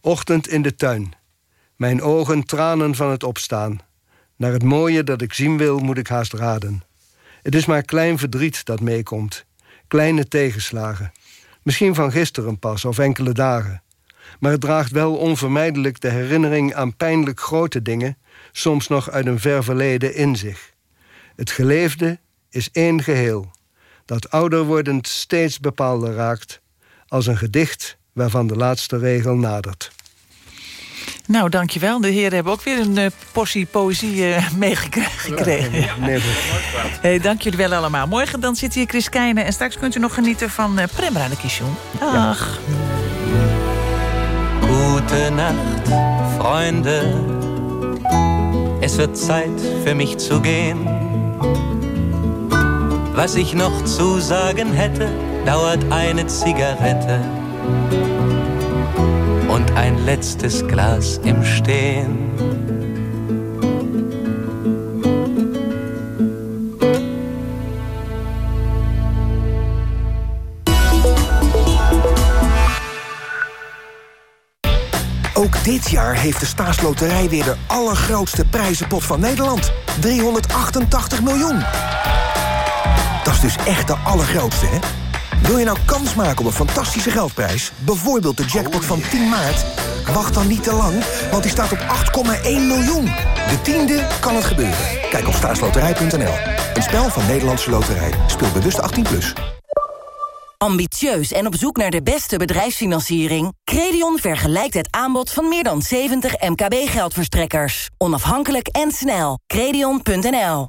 Ochtend in de tuin. Mijn ogen tranen van het opstaan. Naar het mooie dat ik zien wil, moet ik haast raden. Het is maar klein verdriet dat meekomt. Kleine tegenslagen. Misschien van gisteren pas of enkele dagen. Maar het draagt wel onvermijdelijk de herinnering aan pijnlijk grote dingen... soms nog uit een ver verleden in zich. Het geleefde is één geheel, dat ouder wordend steeds bepaalder raakt, als een gedicht waarvan de laatste regel nadert. Nou, dankjewel. De heren hebben ook weer een eh, portie poëzie eh, meegekregen. Ja. Nee, Hey, dank jullie wel allemaal. Morgen dan zit hier Chris Keijnen. En straks kunt u nog genieten van uh, Prem Radekishon. Dag. Gute Nacht, Freunde. Es wird Zeit für mich zu gehen. Was ich noch zu sagen hätte, dauert eine Zigarette und ein letztes Glas im Stehen. Ook dit jaar heeft de staatsloterij weer de allergrootste prijzenpot van Nederland. 388 miljoen. Dat is dus echt de allergrootste, hè? Wil je nou kans maken op een fantastische geldprijs? Bijvoorbeeld de jackpot van 10 maart? Wacht dan niet te lang, want die staat op 8,1 miljoen. De tiende kan het gebeuren. Kijk op staatsloterij.nl. Een spel van Nederlandse Loterij. Speel bewust 18+. Plus. Ambitieus en op zoek naar de beste bedrijfsfinanciering? Credion vergelijkt het aanbod van meer dan 70 MKB-geldverstrekkers. Onafhankelijk en snel. Credion.nl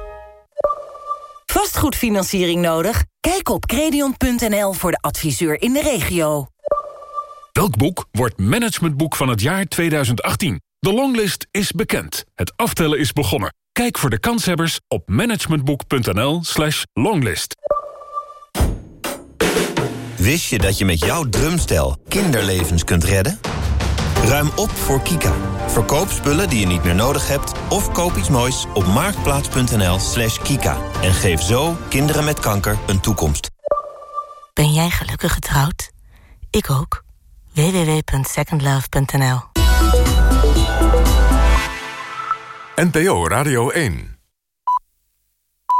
Vastgoedfinanciering nodig? Kijk op credion.nl voor de adviseur in de regio. Welk boek wordt managementboek van het jaar 2018? De longlist is bekend. Het aftellen is begonnen. Kijk voor de kanshebbers op managementboek.nl slash longlist. Wist je dat je met jouw drumstel kinderlevens kunt redden? Ruim op voor Kika. Verkoop spullen die je niet meer nodig hebt... of koop iets moois op marktplaats.nl slash kika. En geef zo kinderen met kanker een toekomst. Ben jij gelukkig getrouwd? Ik ook. www.secondlove.nl NPO Radio 1